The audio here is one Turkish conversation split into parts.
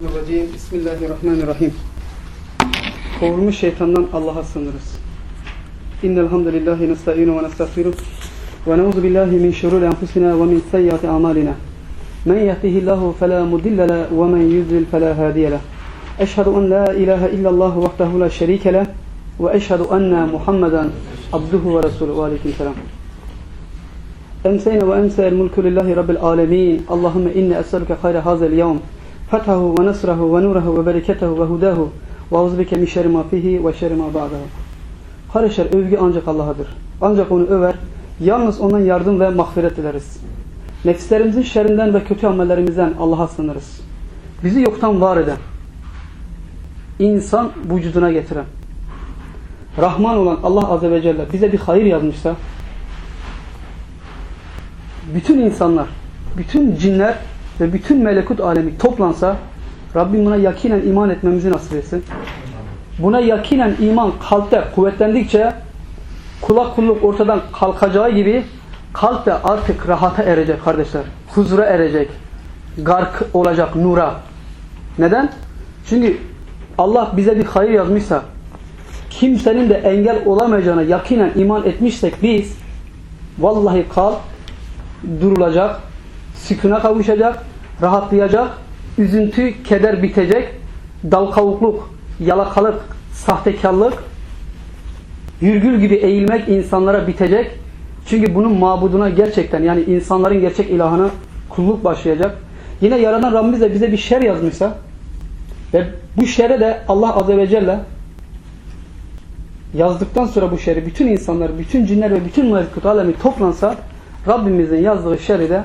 Bismillahirrahmanirrahim. Bismillahirrahmanirrahim. Kovulmuş şeytandan Allah'a sığınırız. İnnel hamdelellahi nesta'inu ve nestağfiruh ve na'udzu billahi min şururi enfusina ve min sayyiati a'malina. Men yehdihillahu fela mudille le ve men yudlil fela hadiye le. Eşhedü en la ilahe illallah vahdehu la şerike le ve eşhedü enne Muhammeden abduhu ve resulü ve aleykümselam. Emseyne ve emseyel mulku lillahi rabbil alemin. Allahümme inni es'eluke hayre hazel yevm. Fethahu ve nasrahu ve nurehu ve bereketehu ve hudahu ve auzubike min şerri ma fihi ve şerri ma ba'dahu. Kardeşler övgü ancak Allah'adır. Ancak onu över. Yalnız ondan yardım ve mağfiret dileriz. Nefislerimizin şerrinden ve kötü amellerimizden Allah'a sığınırız. Bizi yoktan var eden, insan vücuduna getiren, Rahman olan Allah Azze ve Celle bize bir hayır yazmışsa, bütün insanlar, bütün cinler ve bütün melekut alemi toplansa Rabbim buna yakinen iman etmemizi nasip etsin. Buna yakinen iman kalpte kuvvetlendikçe kulak kulluk ortadan kalkacağı gibi kalp de artık rahata erecek kardeşler. Huzura erecek. Gark olacak nura. Neden? Çünkü Allah bize bir hayır yazmışsa kimsenin de engel olamayacağına yakinen iman etmişsek biz vallahi kalp durulacak, sükuna kavuşacak, rahatlayacak, üzüntü, keder bitecek, dal kavukluk, yalakalık, sahtekarlık, virgül gibi eğilmek insanlara bitecek. Çünkü bunun mabuduna gerçekten yani insanların gerçek ilahına kulluk başlayacak. Yine Yaradan Rabbimiz de bize bir şer yazmışsa ve bu şere de Allah Azze ve Celle yazdıktan sonra bu şeri bütün insanlar, bütün cinler ve bütün melekut alemi toplansa Rabbimizin yazdığı şerri de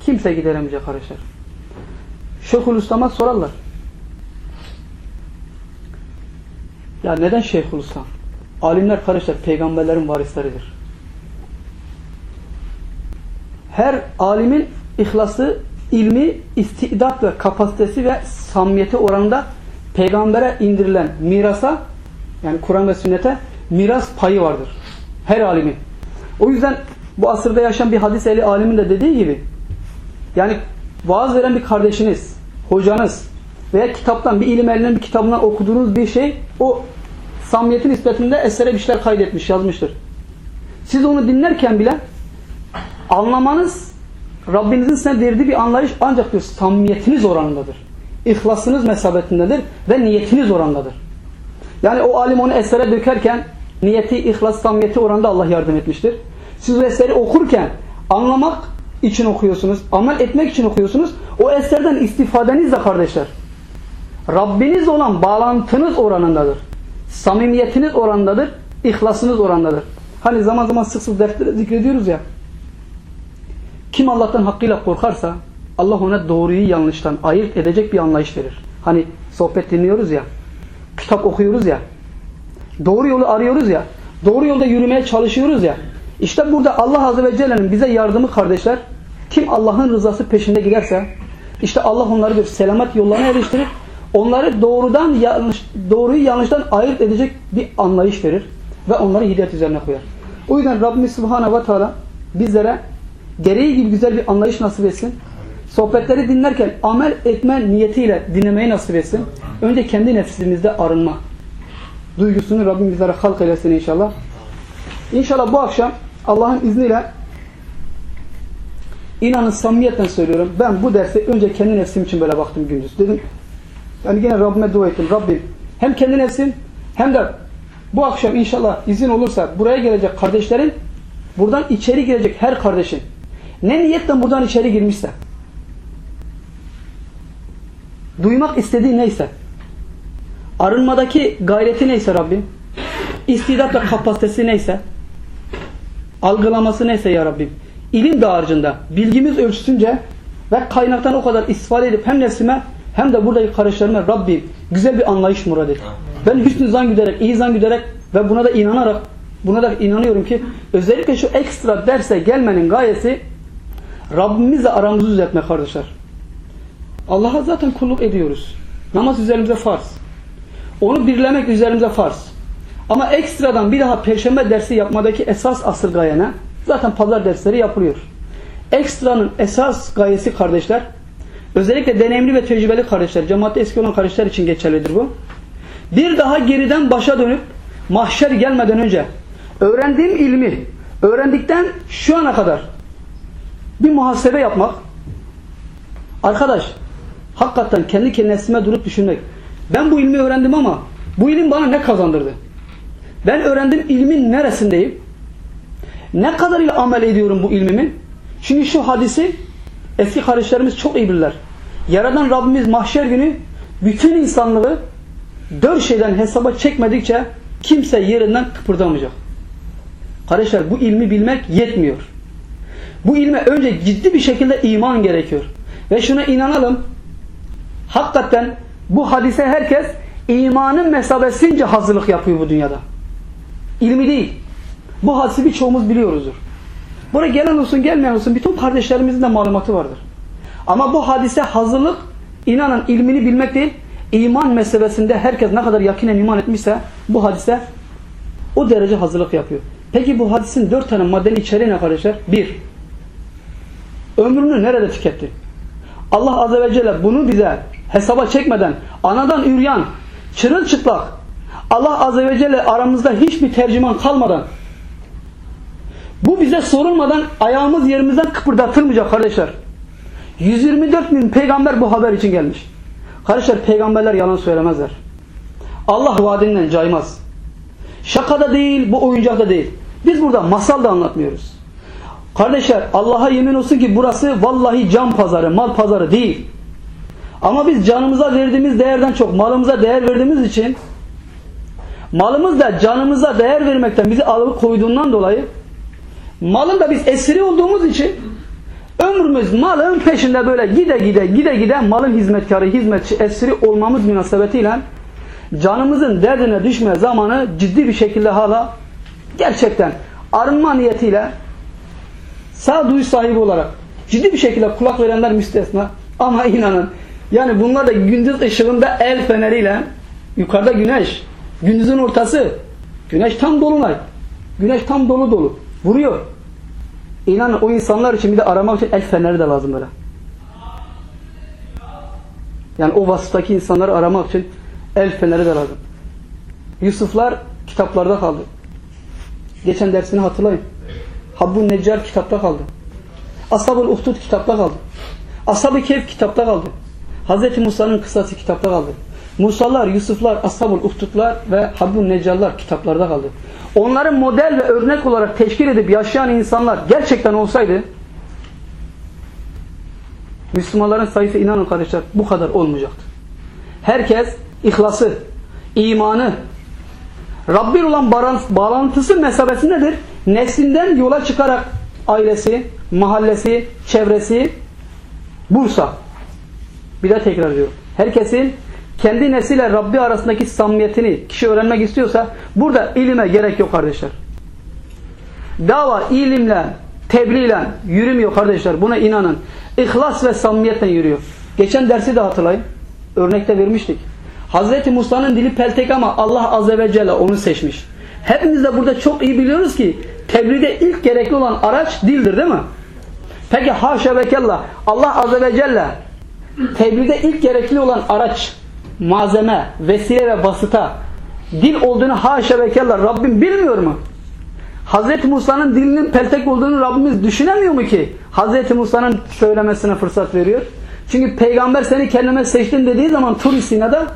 kimse gideremeyecek arkadaşlar. Şeyhülislam'a sorarlar. Ya neden Şeyhülislam? Alimler kardeşler peygamberlerin varisleridir. Her alimin ihlası, ilmi, istidat ve kapasitesi ve samimiyeti oranında peygambere indirilen mirasa yani Kur'an ve sünnete miras payı vardır. Her alimin. O yüzden bu asırda yaşayan bir hadis eli alimin de dediği gibi yani vaaz veren bir kardeşiniz, hocanız veya kitaptan bir ilim elinden bir kitabından okuduğunuz bir şey o samimiyetin nispetinde esere bir şeyler kaydetmiş, yazmıştır. Siz onu dinlerken bile anlamanız Rabbinizin size verdiği bir anlayış ancak diyor samimiyetiniz oranındadır. İhlasınız mesabetindedir ve niyetiniz orandadır. Yani o alim onu esere dökerken niyeti, ihlas, samimiyeti oranında Allah yardım etmiştir. Siz eseri okurken anlamak için okuyorsunuz, amel etmek için okuyorsunuz. O eserden istifadeniz de kardeşler. Rabbiniz olan bağlantınız oranındadır. Samimiyetiniz oranındadır. ihlasınız oranındadır. Hani zaman zaman sık sık deftere zikrediyoruz ya. Kim Allah'tan hakkıyla korkarsa Allah ona doğruyu yanlıştan ayırt edecek bir anlayış verir. Hani sohbet dinliyoruz ya. Kitap okuyoruz ya. Doğru yolu arıyoruz ya. Doğru yolda yürümeye çalışıyoruz ya. İşte burada Allah Azze ve Celle'nin bize yardımı kardeşler. Kim Allah'ın rızası peşinde giderse işte Allah onları bir selamet yollarına eriştirir. Onları doğrudan yanlış, doğruyu yanlıştan ayırt edecek bir anlayış verir. Ve onları hidayet üzerine koyar. O yüzden Rabbimiz Subhanahu ve Teala bizlere gereği gibi güzel bir anlayış nasip etsin. Sohbetleri dinlerken amel etme niyetiyle dinlemeyi nasip etsin. Önce kendi nefsimizde arınma duygusunu Rabbim bizlere halk eylesin inşallah. İnşallah bu akşam Allah'ın izniyle inanın samimiyetle söylüyorum. Ben bu derse önce kendi nefsim için böyle baktım gündüz. Dedim yani yine Rabbime dua ettim. Rabbim hem kendi nefsim hem de bu akşam inşallah izin olursa buraya gelecek kardeşlerin buradan içeri girecek her kardeşin ne niyetle buradan içeri girmişse duymak istediği neyse arınmadaki gayreti neyse Rabbim istidat ve kapasitesi neyse algılaması neyse ya Rabbim ilim dağarcığında bilgimiz ölçüsünce ve kaynaktan o kadar istifade edip hem nefsime hem de buradaki kardeşlerime Rabbim güzel bir anlayış murad et. Ben hüsnü zan güderek, iyi zan güderek ve buna da inanarak buna da inanıyorum ki özellikle şu ekstra derse gelmenin gayesi Rabbimizle aramızı düzeltmek kardeşler. Allah'a zaten kulluk ediyoruz. Namaz üzerimize farz. Onu birlemek üzerimize farz. Ama ekstradan bir daha perşembe dersi yapmadaki esas asıl gaye ne? Zaten pazar dersleri yapılıyor. Ekstranın esas gayesi kardeşler Özellikle deneyimli ve tecrübeli kardeşler, cemaatte eski olan kardeşler için geçerlidir bu. Bir daha geriden başa dönüp mahşer gelmeden önce öğrendiğim ilmi öğrendikten şu ana kadar bir muhasebe yapmak arkadaş hakikaten kendi kendisine durup düşünmek ben bu ilmi öğrendim ama bu ilim bana ne kazandırdı? Ben öğrendim ilmin neresindeyim? Ne kadarıyla amel ediyorum bu ilmimin? Çünkü şu hadisi eski kardeşlerimiz çok iyi bilirler. Yaradan Rabbimiz mahşer günü bütün insanlığı dört şeyden hesaba çekmedikçe kimse yerinden kıpırdamayacak. Kardeşler bu ilmi bilmek yetmiyor. Bu ilme önce ciddi bir şekilde iman gerekiyor. Ve şuna inanalım. Hakikaten bu hadise herkes imanın mesabesince hazırlık yapıyor bu dünyada. İlmi değil. Bu hadisi birçoğumuz biliyoruzdur. Buraya gelen olsun gelmeyen olsun bütün kardeşlerimizin de malumatı vardır. Ama bu hadise hazırlık inanın ilmini bilmek değil iman meselesinde herkes ne kadar yakinen iman etmişse bu hadise o derece hazırlık yapıyor. Peki bu hadisin dört tane maddenin içeriği ne kardeşler? Bir, ömrünü nerede tüketti? Allah Azze ve Celle bunu bize hesaba çekmeden anadan üryan, çırılçıplak Allah Azze ve Celle aramızda hiçbir tercüman kalmadan bu bize sorulmadan ayağımız yerimizden kıpırdatılmayacak kardeşler. 124 bin peygamber bu haber için gelmiş. Kardeşler peygamberler yalan söylemezler. Allah vaadinden caymaz. Şaka da değil, bu oyuncak da değil. Biz burada masal da anlatmıyoruz. Kardeşler Allah'a yemin olsun ki burası vallahi can pazarı, mal pazarı değil. Ama biz canımıza verdiğimiz değerden çok malımıza değer verdiğimiz için malımız da canımıza değer vermekten bizi alıp koyduğundan dolayı malın da biz esiri olduğumuz için ömrümüz malın peşinde böyle gide gide gide gide malın hizmetkarı, hizmetçi, esiri olmamız münasebetiyle canımızın derdine düşme zamanı ciddi bir şekilde hala gerçekten arınma niyetiyle sağduyu sahibi olarak ciddi bir şekilde kulak verenler müstesna. Ama inanın yani bunlar da gündüz ışığında el feneriyle yukarıda güneş gündüzün ortası güneş tam dolunay güneş tam dolu dolu vuruyor İnanın o insanlar için bir de aramak için el feneri de lazım böyle. Yani o vasıftaki insanları aramak için el feneri de lazım. Yusuflar kitaplarda kaldı. Geçen dersini hatırlayın. Habbun Neccar kitapta kaldı. Ashab-ı Uhdud kitapta kaldı. Ashab-ı Kehf kitapta kaldı. Hz. Musa'nın kısası kitapta kaldı. Musalar, Yusuflar, Ashab-ı Uhdudlar ve Habbun Neccarlar kitaplarda kaldı. Onların model ve örnek olarak teşkil edip yaşayan insanlar gerçekten olsaydı Müslümanların sayısı inanın kardeşler bu kadar olmayacaktı. Herkes ihlası, imanı, Rabbir olan bağlantısı mesabesi nedir? Neslinden yola çıkarak ailesi, mahallesi, çevresi, Bursa. Bir daha tekrar diyorum. Herkesin kendi nesile Rabbi arasındaki samimiyetini kişi öğrenmek istiyorsa burada ilime gerek yok kardeşler. Dava ilimle, tebliğle yürümüyor kardeşler. Buna inanın. İhlas ve samimiyetle yürüyor. Geçen dersi de hatırlayın. Örnekte vermiştik. Hazreti Musa'nın dili peltek ama Allah Azze ve Celle onu seçmiş. Hepimiz de burada çok iyi biliyoruz ki tebliğde ilk gerekli olan araç dildir değil mi? Peki haşa ve kella Allah Azze ve Celle tebliğde ilk gerekli olan araç malzeme, vesile ve vasıta dil olduğunu haşa ve kella Rabbim bilmiyor mu? Hz. Musa'nın dilinin peltek olduğunu Rabbimiz düşünemiyor mu ki? Hz. Musa'nın söylemesine fırsat veriyor. Çünkü peygamber seni kendime seçtim dediği zaman Tur Sina'da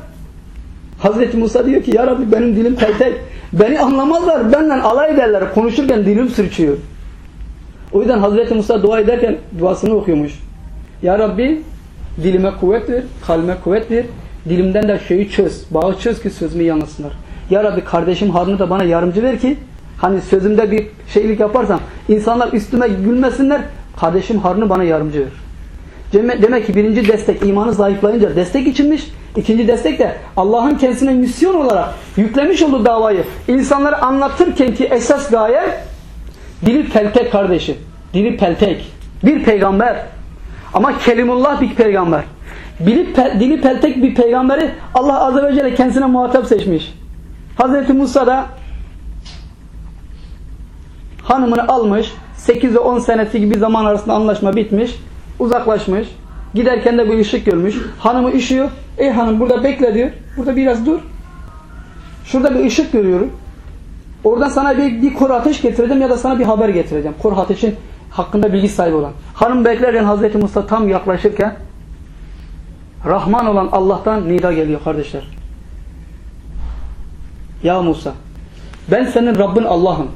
Hz. Musa diyor ki ya Rabbi benim dilim peltek. Beni anlamazlar. Benden alay ederler. Konuşurken dilim sürçüyor. O yüzden Hz. Musa dua ederken duasını okuyormuş. Ya Rabbi dilime kuvvet ver, kalbime kuvvet ver, Dilimden de şeyi çöz. Bağı çöz ki sözümü yanılsınlar. Ya Rabbi kardeşim Harun'u da bana yardımcı ver ki hani sözümde bir şeylik yaparsam insanlar üstüme gülmesinler. Kardeşim Harun'u bana yardımcı ver. Demek ki birinci destek imanı zayıflayınca destek içinmiş. İkinci destek de Allah'ın kendisine misyon olarak yüklemiş olduğu davayı insanlara anlatırken ki esas gaye dili peltek kardeşi. Dili peltek. Bir peygamber. Ama kelimullah bir peygamber bilip dili peltek bir peygamberi Allah Azze ve Celle kendisine muhatap seçmiş. Hazreti Musa da hanımını almış 8 ve 10 senesi gibi zaman arasında anlaşma bitmiş uzaklaşmış Giderken de bir ışık görmüş. Hanımı üşüyor. Ey hanım burada bekle diyor. Burada biraz dur. Şurada bir ışık görüyorum. Oradan sana bir, bir kuru ateş getireceğim ya da sana bir haber getireceğim. Kuru ateşin hakkında bilgi sahibi olan. Hanım beklerken Hazreti Musa tam yaklaşırken Rahman olan Allah'tan nida geliyor kardeşler. Ya Musa ben senin Rabbin Allah'ım.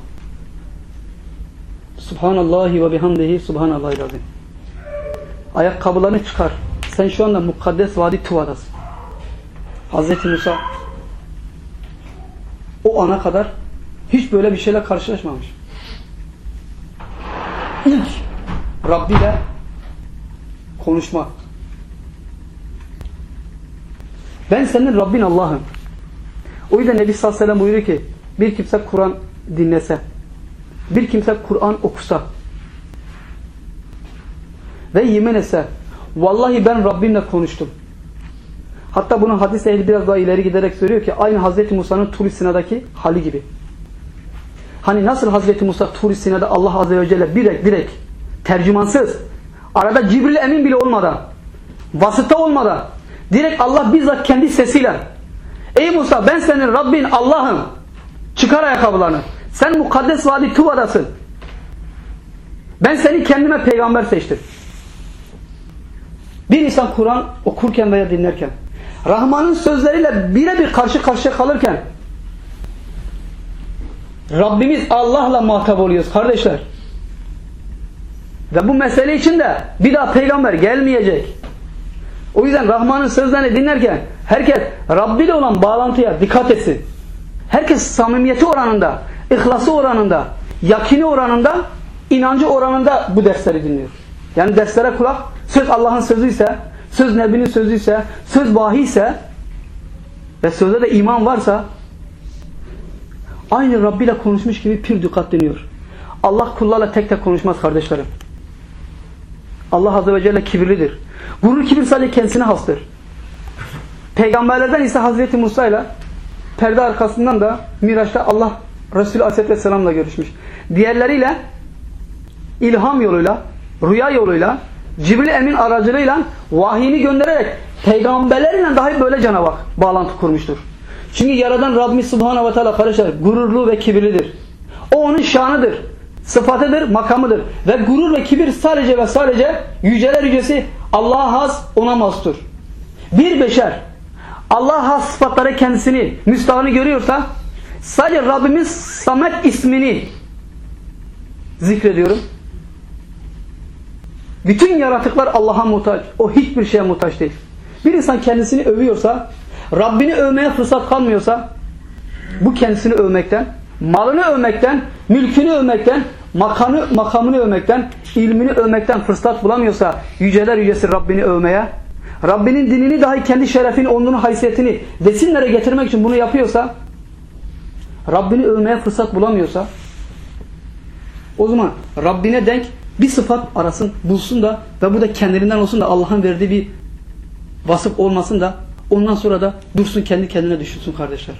Subhanallahi ve bihamdihi subhanallahi lazim. Ayakkabılarını çıkar. Sen şu anda mukaddes vadi Tuva'dasın. Hazreti Musa o ana kadar hiç böyle bir şeyle karşılaşmamış. İlk Rabbi ile konuşmak. Ben senin Rabbin Allah'ım. O yüzden Nebi sallallahu aleyhi ve sellem buyuruyor ki bir kimse Kur'an dinlese, bir kimse Kur'an okusa ve yemin etse vallahi ben Rabbimle konuştum. Hatta bunun hadis ehli biraz daha ileri giderek söylüyor ki aynı Hazreti Musa'nın Tur Sina'daki hali gibi. Hani nasıl Hazreti Musa Tur Sina'da Allah Azze ve Celle direkt direkt tercümansız arada Cibril Emin bile olmadan vasıta olmadan direkt Allah bizzat kendi sesiyle Ey Musa ben senin Rabbin Allah'ım çıkar ayakkabılarını sen mukaddes vadi Tuva'dasın ben seni kendime peygamber seçtim bir insan Kur'an okurken veya dinlerken Rahman'ın sözleriyle birebir karşı karşıya kalırken Rabbimiz Allah'la muhatap oluyoruz kardeşler. Ve bu mesele için de bir daha peygamber gelmeyecek. O yüzden Rahman'ın sözlerini dinlerken herkes Rabbi ile olan bağlantıya dikkat etsin. Herkes samimiyeti oranında, ihlası oranında, yakini oranında, inancı oranında bu dersleri dinliyor. Yani derslere kulak, söz Allah'ın sözü ise, söz Nebi'nin sözü ise, söz vahiy ise ve sözde de iman varsa aynı Rabbi ile konuşmuş gibi pür dikkat deniyor. Allah kullarla tek tek konuşmaz kardeşlerim. Allah Azze ve Celle kibirlidir. Gurur kibir sadece kendisine hastır. Peygamberlerden ise Hazreti Musa ile perde arkasından da Miraç'ta Allah Resulü Aleyhisselatü Vesselam'la görüşmüş. Diğerleriyle ilham yoluyla, rüya yoluyla, Cibril Emin aracılığıyla vahiyini göndererek peygamberlerle dahi böyle canavar bağlantı kurmuştur. Çünkü yaradan Rabbimiz Subhanahu ve Teala kardeşler gururlu ve kibirlidir. O onun şanıdır, sıfatıdır, makamıdır. Ve gurur ve kibir sadece ve sadece yüceler yücesi Allah'a has ona mastur. Bir beşer Allah'a has sıfatları kendisini, müstahını görüyorsa sadece Rabbimiz Samet ismini zikrediyorum. Bütün yaratıklar Allah'a muhtaç. O hiçbir şeye muhtaç değil. Bir insan kendisini övüyorsa, Rabbini övmeye fırsat kalmıyorsa, bu kendisini övmekten, malını övmekten, mülkünü övmekten, makamı, makamını övmekten, ilmini övmekten fırsat bulamıyorsa, yüceler yücesi Rabbini övmeye, Rabbinin dinini dahi kendi şerefini, onurunu, haysiyetini vesinlere getirmek için bunu yapıyorsa, Rabbini övmeye fırsat bulamıyorsa, o zaman Rabbine denk bir sıfat arasın, bulsun da ve bu da kendiliğinden olsun da Allah'ın verdiği bir vasıf olmasın da ondan sonra da dursun kendi kendine düşünsün kardeşler.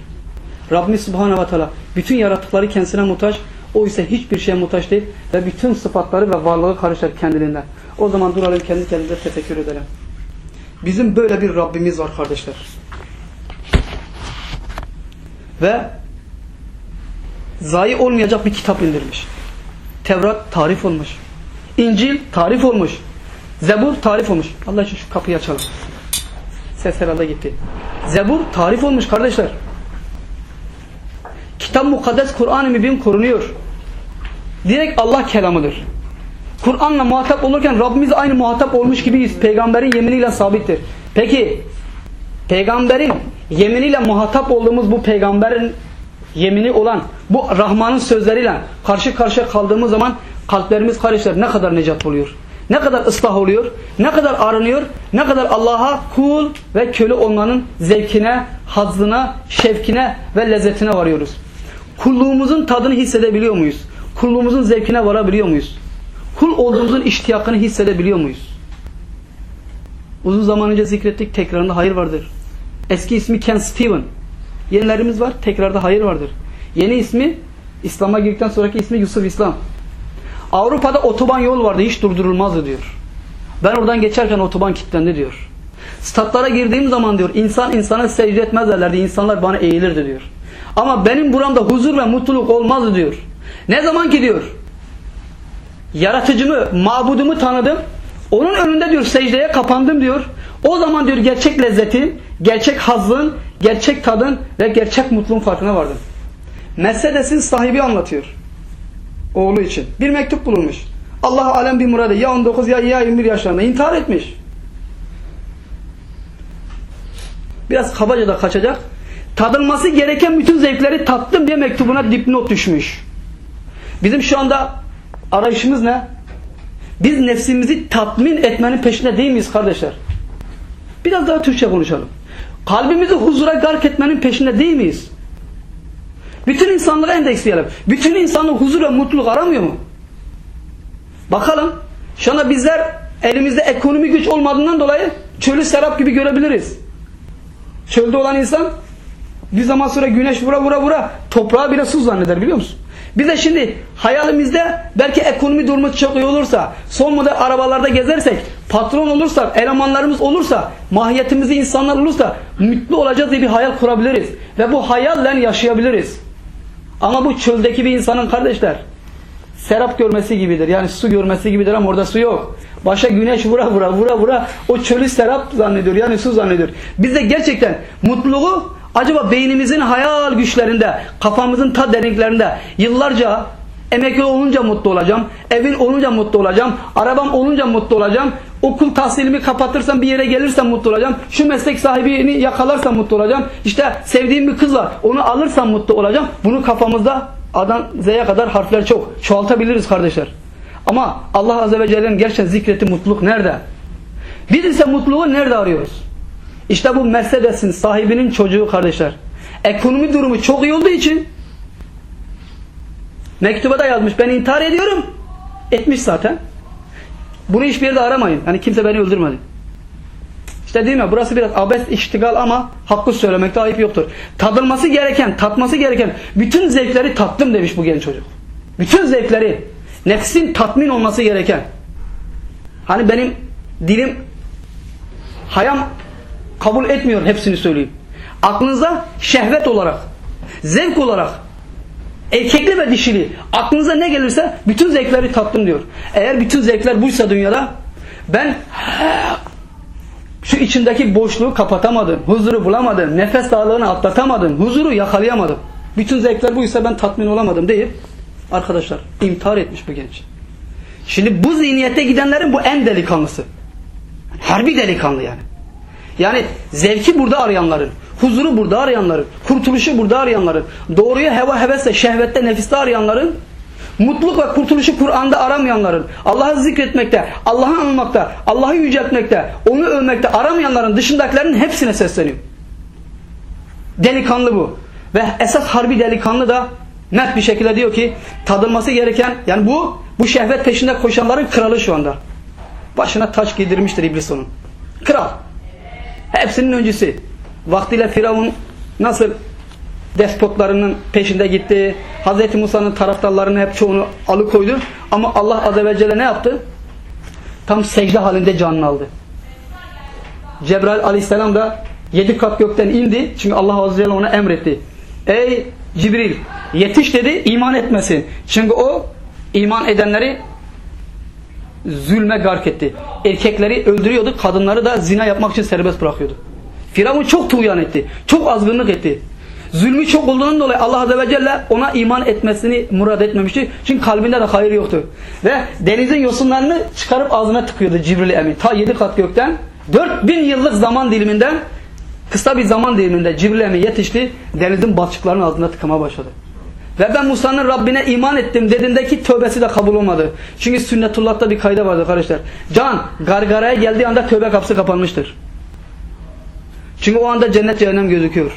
Rabbimiz Subhanahu ve Teala bütün yaratıkları kendisine muhtaç, o ise hiçbir şeye muhtaç değil ve bütün sıfatları ve varlığı karışır kendiliğinden. O zaman duralım kendi kendimize tefekkür edelim. Bizim böyle bir Rabbimiz var kardeşler. Ve zayi olmayacak bir kitap indirmiş. Tevrat tarif olmuş. İncil tarif olmuş. Zebur tarif olmuş. Allah için şu kapıyı açalım. Ses herhalde gitti. Zebur tarif olmuş kardeşler. Kitap mukaddes Kur'an-ı Mübin korunuyor. Direkt Allah kelamıdır. Kur'an'la muhatap olurken Rabbimiz aynı muhatap olmuş gibiyiz. Peygamberin yeminiyle sabittir. Peki peygamberin yeminiyle muhatap olduğumuz bu peygamberin yemini olan bu Rahman'ın sözleriyle karşı karşıya kaldığımız zaman kalplerimiz kardeşler ne kadar necat oluyor. Ne kadar ıslah oluyor, ne kadar arınıyor, ne kadar Allah'a kul ve köle olmanın zevkine, hazzına, şevkine ve lezzetine varıyoruz. Kulluğumuzun tadını hissedebiliyor muyuz? Kulluğumuzun zevkine varabiliyor muyuz? Kul olduğumuzun iştiyakını hissedebiliyor muyuz? Uzun zaman önce zikrettik, tekrarında hayır vardır. Eski ismi Ken Steven. Yenilerimiz var, tekrarda hayır vardır. Yeni ismi, İslam'a girdikten sonraki ismi Yusuf İslam. Avrupa'da otoban yol vardı hiç durdurulmazdı diyor. Ben oradan geçerken otoban kilitlendi diyor. Statlara girdiğim zaman diyor insan insana secde etmezlerdi. insanlar bana eğilirdi diyor. Ama benim buramda huzur ve mutluluk olmazdı diyor. Ne zaman ki diyor yaratıcımı, mabudumu tanıdım. Onun önünde diyor secdeye kapandım diyor. O zaman diyor gerçek lezzetin, gerçek hazın, gerçek tadın ve gerçek mutluluğun farkına vardım. Mercedes'in sahibi anlatıyor. Oğlu için. Bir mektup bulunmuş. Allah alem bir muradı. Ya 19 ya, ya 21 yaşlarında intihar etmiş. Biraz kabaca da kaçacak. Tadılması gereken bütün zevkleri tattım diye mektubuna dipnot düşmüş. Bizim şu anda arayışımız ne? Biz nefsimizi tatmin etmenin peşinde değil miyiz kardeşler? Biraz daha Türkçe konuşalım. Kalbimizi huzura gark etmenin peşinde değil miyiz? Bütün insanlığı endeksleyelim. Bütün insanlık huzur ve mutluluk aramıyor mu? Bakalım. Şu anda bizler elimizde ekonomi güç olmadığından dolayı çölü serap gibi görebiliriz. Çölde olan insan bir zaman sonra güneş vura vura vura toprağı bile su zanneder biliyor musun? Biz de şimdi hayalimizde belki ekonomi durumu çok iyi olursa, son model arabalarda gezersek, patron olursak, elemanlarımız olursa, mahiyetimizi insanlar olursa mutlu olacağız diye bir hayal kurabiliriz. Ve bu hayalle yaşayabiliriz. Ama bu çöldeki bir insanın kardeşler serap görmesi gibidir. Yani su görmesi gibidir ama orada su yok. Başa güneş vura vura vura vura o çölü serap zannediyor. Yani su zannediyor. Biz de gerçekten mutluluğu acaba beynimizin hayal güçlerinde, kafamızın ta derinliklerinde yıllarca emekli olunca mutlu olacağım, evin olunca mutlu olacağım, arabam olunca mutlu olacağım, okul tahsilimi kapatırsam bir yere gelirsem mutlu olacağım, şu meslek sahibini yakalarsam mutlu olacağım, işte sevdiğim bir kız var onu alırsam mutlu olacağım. Bunu kafamızda A'dan Z'ye kadar harfler çok. Çoğaltabiliriz kardeşler. Ama Allah Azze ve Celle'nin gerçekten zikretti mutluluk nerede? Biz ise mutluluğu nerede arıyoruz? İşte bu Mercedes'in sahibinin çocuğu kardeşler. Ekonomi durumu çok iyi olduğu için mektuba da yazmış ben intihar ediyorum. Etmiş zaten. Bunu hiçbir yerde aramayın. Yani kimse beni öldürmedi. İşte değil mi? Burası biraz abes iştigal ama hakkı söylemekte ayıp yoktur. Tadılması gereken, tatması gereken bütün zevkleri tattım demiş bu genç çocuk. Bütün zevkleri. Nefsin tatmin olması gereken. Hani benim dilim hayam kabul etmiyor hepsini söyleyeyim. Aklınıza şehvet olarak, zevk olarak, erkekli ve dişili aklınıza ne gelirse bütün zevkleri tattım diyor. Eğer bütün zevkler buysa dünyada ben şu içindeki boşluğu kapatamadım, huzuru bulamadım, nefes dağlığını atlatamadım, huzuru yakalayamadım. Bütün zevkler buysa ben tatmin olamadım deyip arkadaşlar imtihar etmiş bu genç. Şimdi bu zihniyette gidenlerin bu en delikanlısı. Harbi delikanlı yani. Yani zevki burada arayanların, huzuru burada arayanların, kurtuluşu burada arayanların, doğruyu heva hevesle, şehvette, nefiste arayanların, mutluluk ve kurtuluşu Kur'an'da aramayanların, Allah'ı zikretmekte, Allah'ı anmakta, Allah'ı yüceltmekte, onu övmekte aramayanların dışındakilerin hepsine sesleniyor. Delikanlı bu. Ve esas harbi delikanlı da net bir şekilde diyor ki tadılması gereken yani bu bu şehvet peşinde koşanların kralı şu anda. Başına taç giydirmiştir iblis onun. Kral. Hepsinin öncüsü. Vaktiyle Firavun nasıl despotlarının peşinde gitti. Hz. Musa'nın taraftarlarını hep çoğunu alıkoydu. Ama Allah Azze ve Celle ne yaptı? Tam secde halinde canını aldı. Cebrail aleyhisselam da yedi kat gökten indi. Çünkü Allah Azze ve Celle ona emretti. Ey Cibril yetiş dedi iman etmesin. Çünkü o iman edenleri zulme gark etti. Erkekleri öldürüyordu, kadınları da zina yapmak için serbest bırakıyordu. Firavun çok tuğyan etti. Çok azgınlık etti. Zulmü çok olduğundan dolayı Allah Azze ve Celle ona iman etmesini murad etmemişti. Çünkü kalbinde de hayır yoktu. Ve denizin yosunlarını çıkarıp ağzına tıkıyordu Cibril Emin. Ta yedi kat gökten 4000 yıllık zaman diliminden kısa bir zaman diliminde Cibril Emin yetişti. Denizin balçıklarının altına tıkama başladı. Ve ben Musa'nın Rabbine iman ettim dediğindeki tövbesi de kabul olmadı. Çünkü sünnetullah'ta bir kayda vardı arkadaşlar. Can gargaraya geldiği anda tövbe kapısı kapanmıştır. Çünkü o anda cennet cehennem gözüküyor.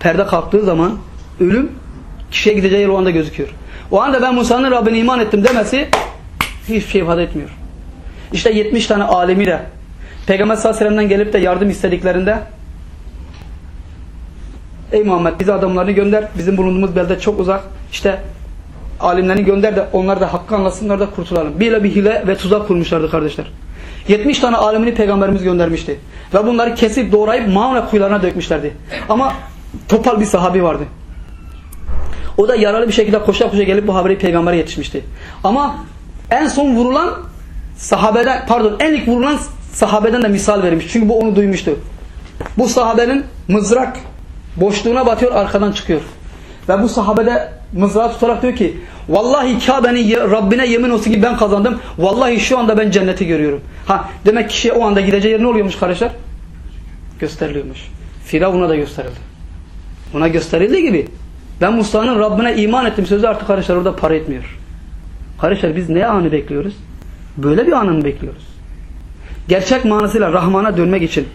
Perde kalktığı zaman ölüm kişiye gideceği yer o anda gözüküyor. O anda ben Musa'nın Rabbine iman ettim demesi hiçbir şey ifade etmiyor. İşte 70 tane alemi de Peygamber sallallahu aleyhi ve sellem'den gelip de yardım istediklerinde Ey Muhammed bize adamlarını gönder. Bizim bulunduğumuz belde çok uzak. İşte alimlerini gönder de onlar da hakkı anlasınlar da kurtulalım. Böyle bir hile ve tuzak kurmuşlardı kardeşler. 70 tane alemini peygamberimiz göndermişti. Ve bunları kesip doğrayıp Maune kuyularına dökmüşlerdi. Ama topal bir sahabi vardı. O da yaralı bir şekilde koşa koşa gelip bu haberi peygambere yetişmişti. Ama en son vurulan sahabeden pardon en ilk vurulan sahabeden de misal vermiş. Çünkü bu onu duymuştu. Bu sahabenin mızrak boşluğuna batıyor arkadan çıkıyor. Ve bu sahabede mızrağı tutarak diyor ki Vallahi Kabe'nin Rabbine yemin olsun ki ben kazandım. Vallahi şu anda ben cenneti görüyorum. Ha demek kişiye o anda gideceği yer ne oluyormuş kardeşler? Gösteriliyormuş. Firavun'a da gösterildi. Buna gösterildiği gibi ben Musa'nın Rabbine iman ettim sözü artık kardeşler orada para etmiyor. Kardeşler biz ne anı bekliyoruz? Böyle bir anı mı bekliyoruz? Gerçek manasıyla Rahman'a dönmek için,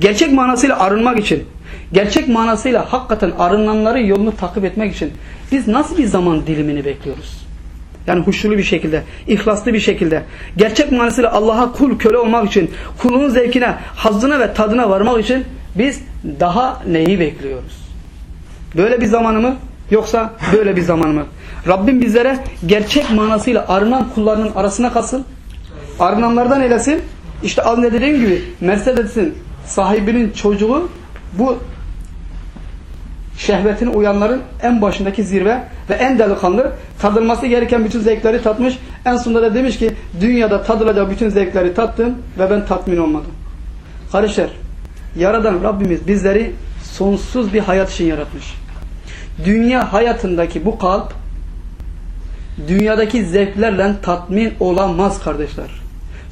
gerçek manasıyla arınmak için, gerçek manasıyla hakikaten arınanların yolunu takip etmek için biz nasıl bir zaman dilimini bekliyoruz? Yani huşulu bir şekilde, ihlaslı bir şekilde, gerçek manasıyla Allah'a kul köle olmak için, kulun zevkine, hazzına ve tadına varmak için biz daha neyi bekliyoruz? Böyle bir zamanı mı? Yoksa böyle bir zaman mı? Rabbim bizlere gerçek manasıyla arınan kullarının arasına kasın. Arınanlardan eylesin. İşte az ne dediğim gibi Mercedes'in sahibinin çocuğu bu şehvetine uyanların en başındaki zirve ve en delikanlı tadılması gereken bütün zevkleri tatmış. En sonunda da demiş ki dünyada tadılacak bütün zevkleri tattım ve ben tatmin olmadım. Kardeşler Yaradan Rabbimiz bizleri sonsuz bir hayat için yaratmış. Dünya hayatındaki bu kalp dünyadaki zevklerle tatmin olamaz kardeşler.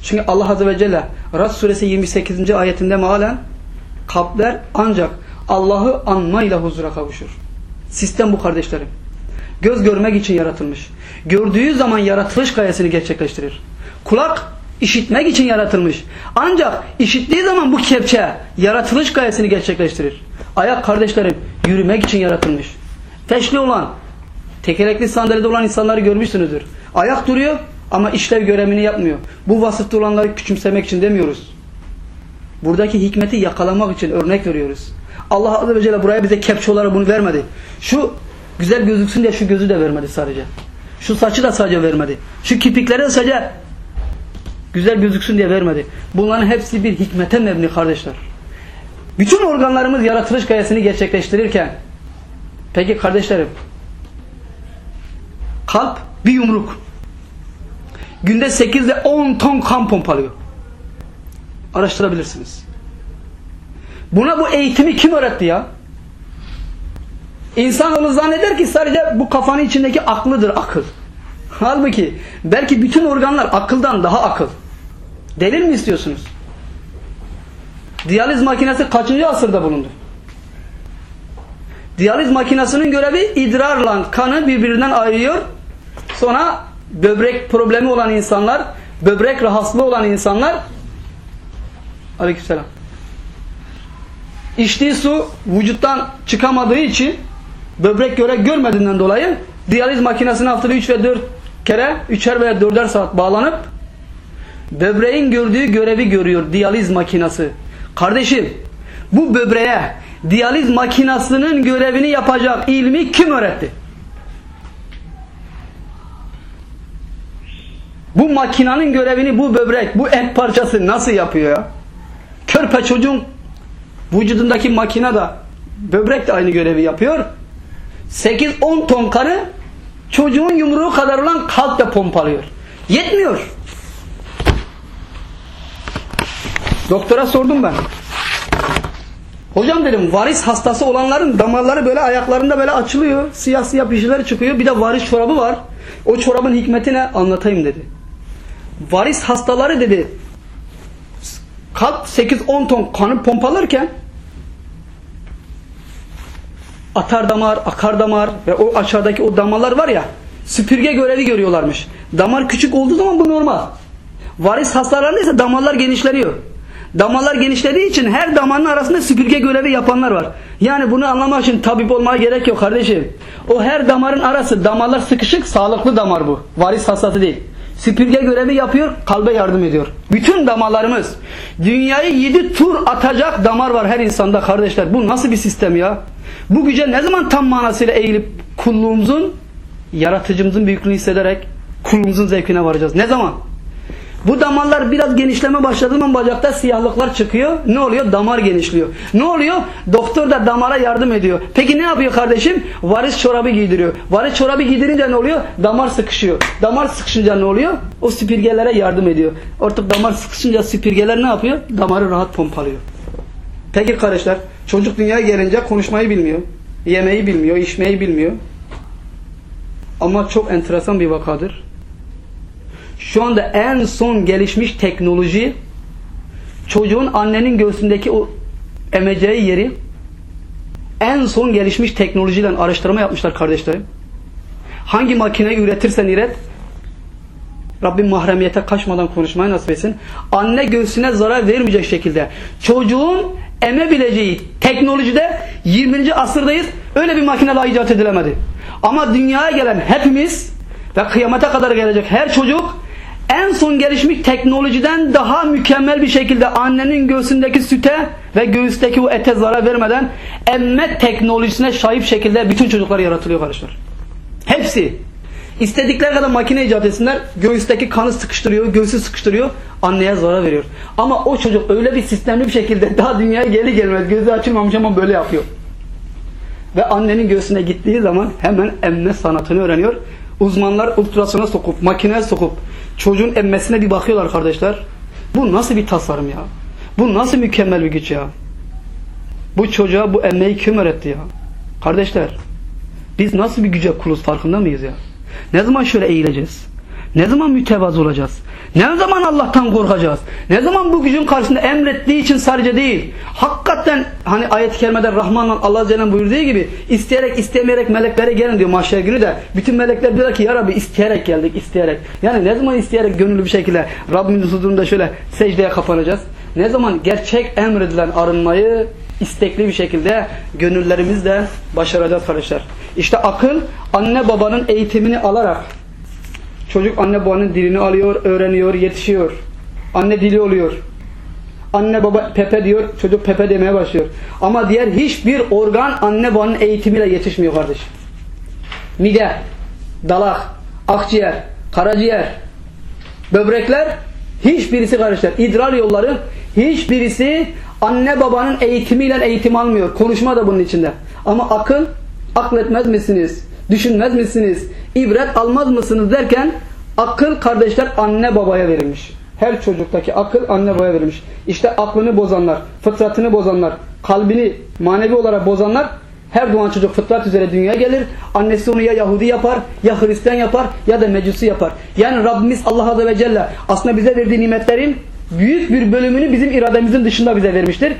Çünkü Allah Azze ve Celle Ras suresi 28. ayetinde mealen kalpler ancak Allah'ı anmayla huzura kavuşur. Sistem bu kardeşlerim. Göz görmek için yaratılmış. Gördüğü zaman yaratılış gayesini gerçekleştirir. Kulak işitmek için yaratılmış. Ancak işittiği zaman bu kepçe yaratılış gayesini gerçekleştirir. Ayak kardeşlerim yürümek için yaratılmış. Feşli olan, tekerlekli sandalyede olan insanları görmüşsünüzdür. Ayak duruyor ama işlev görevini yapmıyor. Bu vasıfta olanları küçümsemek için demiyoruz. Buradaki hikmeti yakalamak için örnek veriyoruz. Allah Azze ve Celle buraya bize kepçe bunu vermedi. Şu güzel gözüksün diye şu gözü de vermedi sadece. Şu saçı da sadece vermedi. Şu kipikleri de sadece güzel gözüksün diye vermedi. Bunların hepsi bir hikmete mebni kardeşler. Bütün organlarımız yaratılış gayesini gerçekleştirirken peki kardeşlerim kalp bir yumruk günde 8 ile 10 ton kan pompalıyor. Araştırabilirsiniz. Buna bu eğitimi kim öğretti ya? İnsanoğlu zanneder ki sadece bu kafanın içindeki aklıdır akıl. Halbuki belki bütün organlar akıldan daha akıl. Delil mi istiyorsunuz? Diyaliz makinesi kaçıncı asırda bulundu? Diyaliz makinesinin görevi idrarla kanı birbirinden ayırıyor. Sonra böbrek problemi olan insanlar, böbrek rahatsızlığı olan insanlar Aleykümselam. İçtiği su vücuttan çıkamadığı için böbrek göre görmediğinden dolayı diyaliz makinesine haftada 3 ve 4 kere 3'er veya 4'er saat bağlanıp böbreğin gördüğü görevi görüyor diyaliz makinesi. Kardeşim bu böbreğe diyaliz makinasının görevini yapacak ilmi kim öğretti? Bu makinanın görevini bu böbrek, bu et parçası nasıl yapıyor ya? Körpe çocuğun vücudundaki makine de böbrek de aynı görevi yapıyor. 8-10 ton kanı çocuğun yumruğu kadar olan kalp de pompalıyor. Yetmiyor. Doktora sordum ben. Hocam dedim varis hastası olanların damarları böyle ayaklarında böyle açılıyor. Siyah siyah bir şeyler çıkıyor. Bir de varis çorabı var. O çorabın hikmetini anlatayım dedi. Varis hastaları dedi kalp 8-10 ton kanı pompalarken atar damar, akar damar ve o aşağıdaki o damarlar var ya süpürge görevi görüyorlarmış. Damar küçük olduğu zaman bu normal. Varis hastalarında ise damarlar genişleniyor. Damarlar genişlediği için her damarın arasında süpürge görevi yapanlar var. Yani bunu anlamak için tabip olmaya gerek yok kardeşim. O her damarın arası damarlar sıkışık sağlıklı damar bu. Varis hastası değil. Süpürge görevi yapıyor, kalbe yardım ediyor. Bütün damarlarımız. Dünyayı yedi tur atacak damar var her insanda kardeşler. Bu nasıl bir sistem ya? Bu güce ne zaman tam manasıyla eğilip kulluğumuzun, yaratıcımızın büyüklüğünü hissederek kulluğumuzun zevkine varacağız? Ne zaman? Bu damarlar biraz genişleme başladığı zaman bacakta siyahlıklar çıkıyor. Ne oluyor? Damar genişliyor. Ne oluyor? Doktor da damara yardım ediyor. Peki ne yapıyor kardeşim? Varis çorabı giydiriyor. Varis çorabı giydirince ne oluyor? Damar sıkışıyor. Damar sıkışınca ne oluyor? O süpürgelere yardım ediyor. Artık damar sıkışınca süpürgeler ne yapıyor? Damarı rahat pompalıyor. Peki kardeşler, çocuk dünyaya gelince konuşmayı bilmiyor. Yemeği bilmiyor, içmeyi bilmiyor. Ama çok enteresan bir vakadır. Şu anda en son gelişmiş teknoloji çocuğun annenin göğsündeki o emeceği yeri en son gelişmiş teknolojiyle araştırma yapmışlar kardeşlerim. Hangi makineyi üretirsen üret Rabbim mahremiyete kaçmadan konuşmayı nasip etsin. Anne göğsüne zarar vermeyecek şekilde çocuğun emebileceği teknolojide 20. asırdayız. Öyle bir makine daha icat edilemedi. Ama dünyaya gelen hepimiz ve kıyamete kadar gelecek her çocuk en son gelişmiş teknolojiden daha mükemmel bir şekilde annenin göğsündeki süte ve göğüsteki o ete zarar vermeden emme teknolojisine şahip şekilde bütün çocuklar yaratılıyor kardeşler. Hepsi. İstedikleri kadar makine icat etsinler. Göğüsteki kanı sıkıştırıyor, göğsü sıkıştırıyor. Anneye zarar veriyor. Ama o çocuk öyle bir sistemli bir şekilde daha dünyaya geri gelmez. Gözü açılmamış ama böyle yapıyor. Ve annenin göğsüne gittiği zaman hemen emme sanatını öğreniyor. Uzmanlar ultrasona sokup, makineye sokup çocuğun emmesine bir bakıyorlar kardeşler. Bu nasıl bir tasarım ya? Bu nasıl mükemmel bir güç ya? Bu çocuğa bu emmeyi kim öğretti ya? Kardeşler, biz nasıl bir güce kuluz farkında mıyız ya? Ne zaman şöyle eğileceğiz? Ne zaman mütevazı olacağız? Ne zaman Allah'tan korkacağız? Ne zaman bu gücün karşısında emrettiği için sadece değil. Hakikaten hani ayet-i kerimede Rahman'la Allah Celle buyurduğu gibi isteyerek istemeyerek meleklere gelin diyor mahşer günü de. Bütün melekler diyorlar ki ya Rabbi isteyerek geldik isteyerek. Yani ne zaman isteyerek gönüllü bir şekilde Rabbimin huzurunda şöyle secdeye kapanacağız? Ne zaman gerçek emredilen arınmayı istekli bir şekilde gönüllerimizle başaracağız kardeşler. İşte akıl anne babanın eğitimini alarak çocuk anne babanın dilini alıyor, öğreniyor, yetişiyor. Anne dili oluyor. Anne baba pepe diyor, çocuk pepe demeye başlıyor. Ama diğer hiçbir organ anne babanın eğitimiyle yetişmiyor kardeş. Mide, dalak, akciğer, karaciğer, böbrekler hiçbirisi kardeşler. İdrar yolları hiçbirisi anne babanın eğitimiyle eğitim almıyor. Konuşma da bunun içinde. Ama akıl, akletmez misiniz? Düşünmez misiniz? İbret almaz mısınız derken akıl kardeşler anne babaya verilmiş. Her çocuktaki akıl anne babaya verilmiş. İşte aklını bozanlar, fıtratını bozanlar, kalbini manevi olarak bozanlar her doğan çocuk fıtrat üzere dünyaya gelir. Annesi onu ya Yahudi yapar, ya Hristiyan yapar, ya da Mecusi yapar. Yani Rabbimiz Allah Azze ve Celle aslında bize verdiği nimetlerin büyük bir bölümünü bizim irademizin dışında bize vermiştir.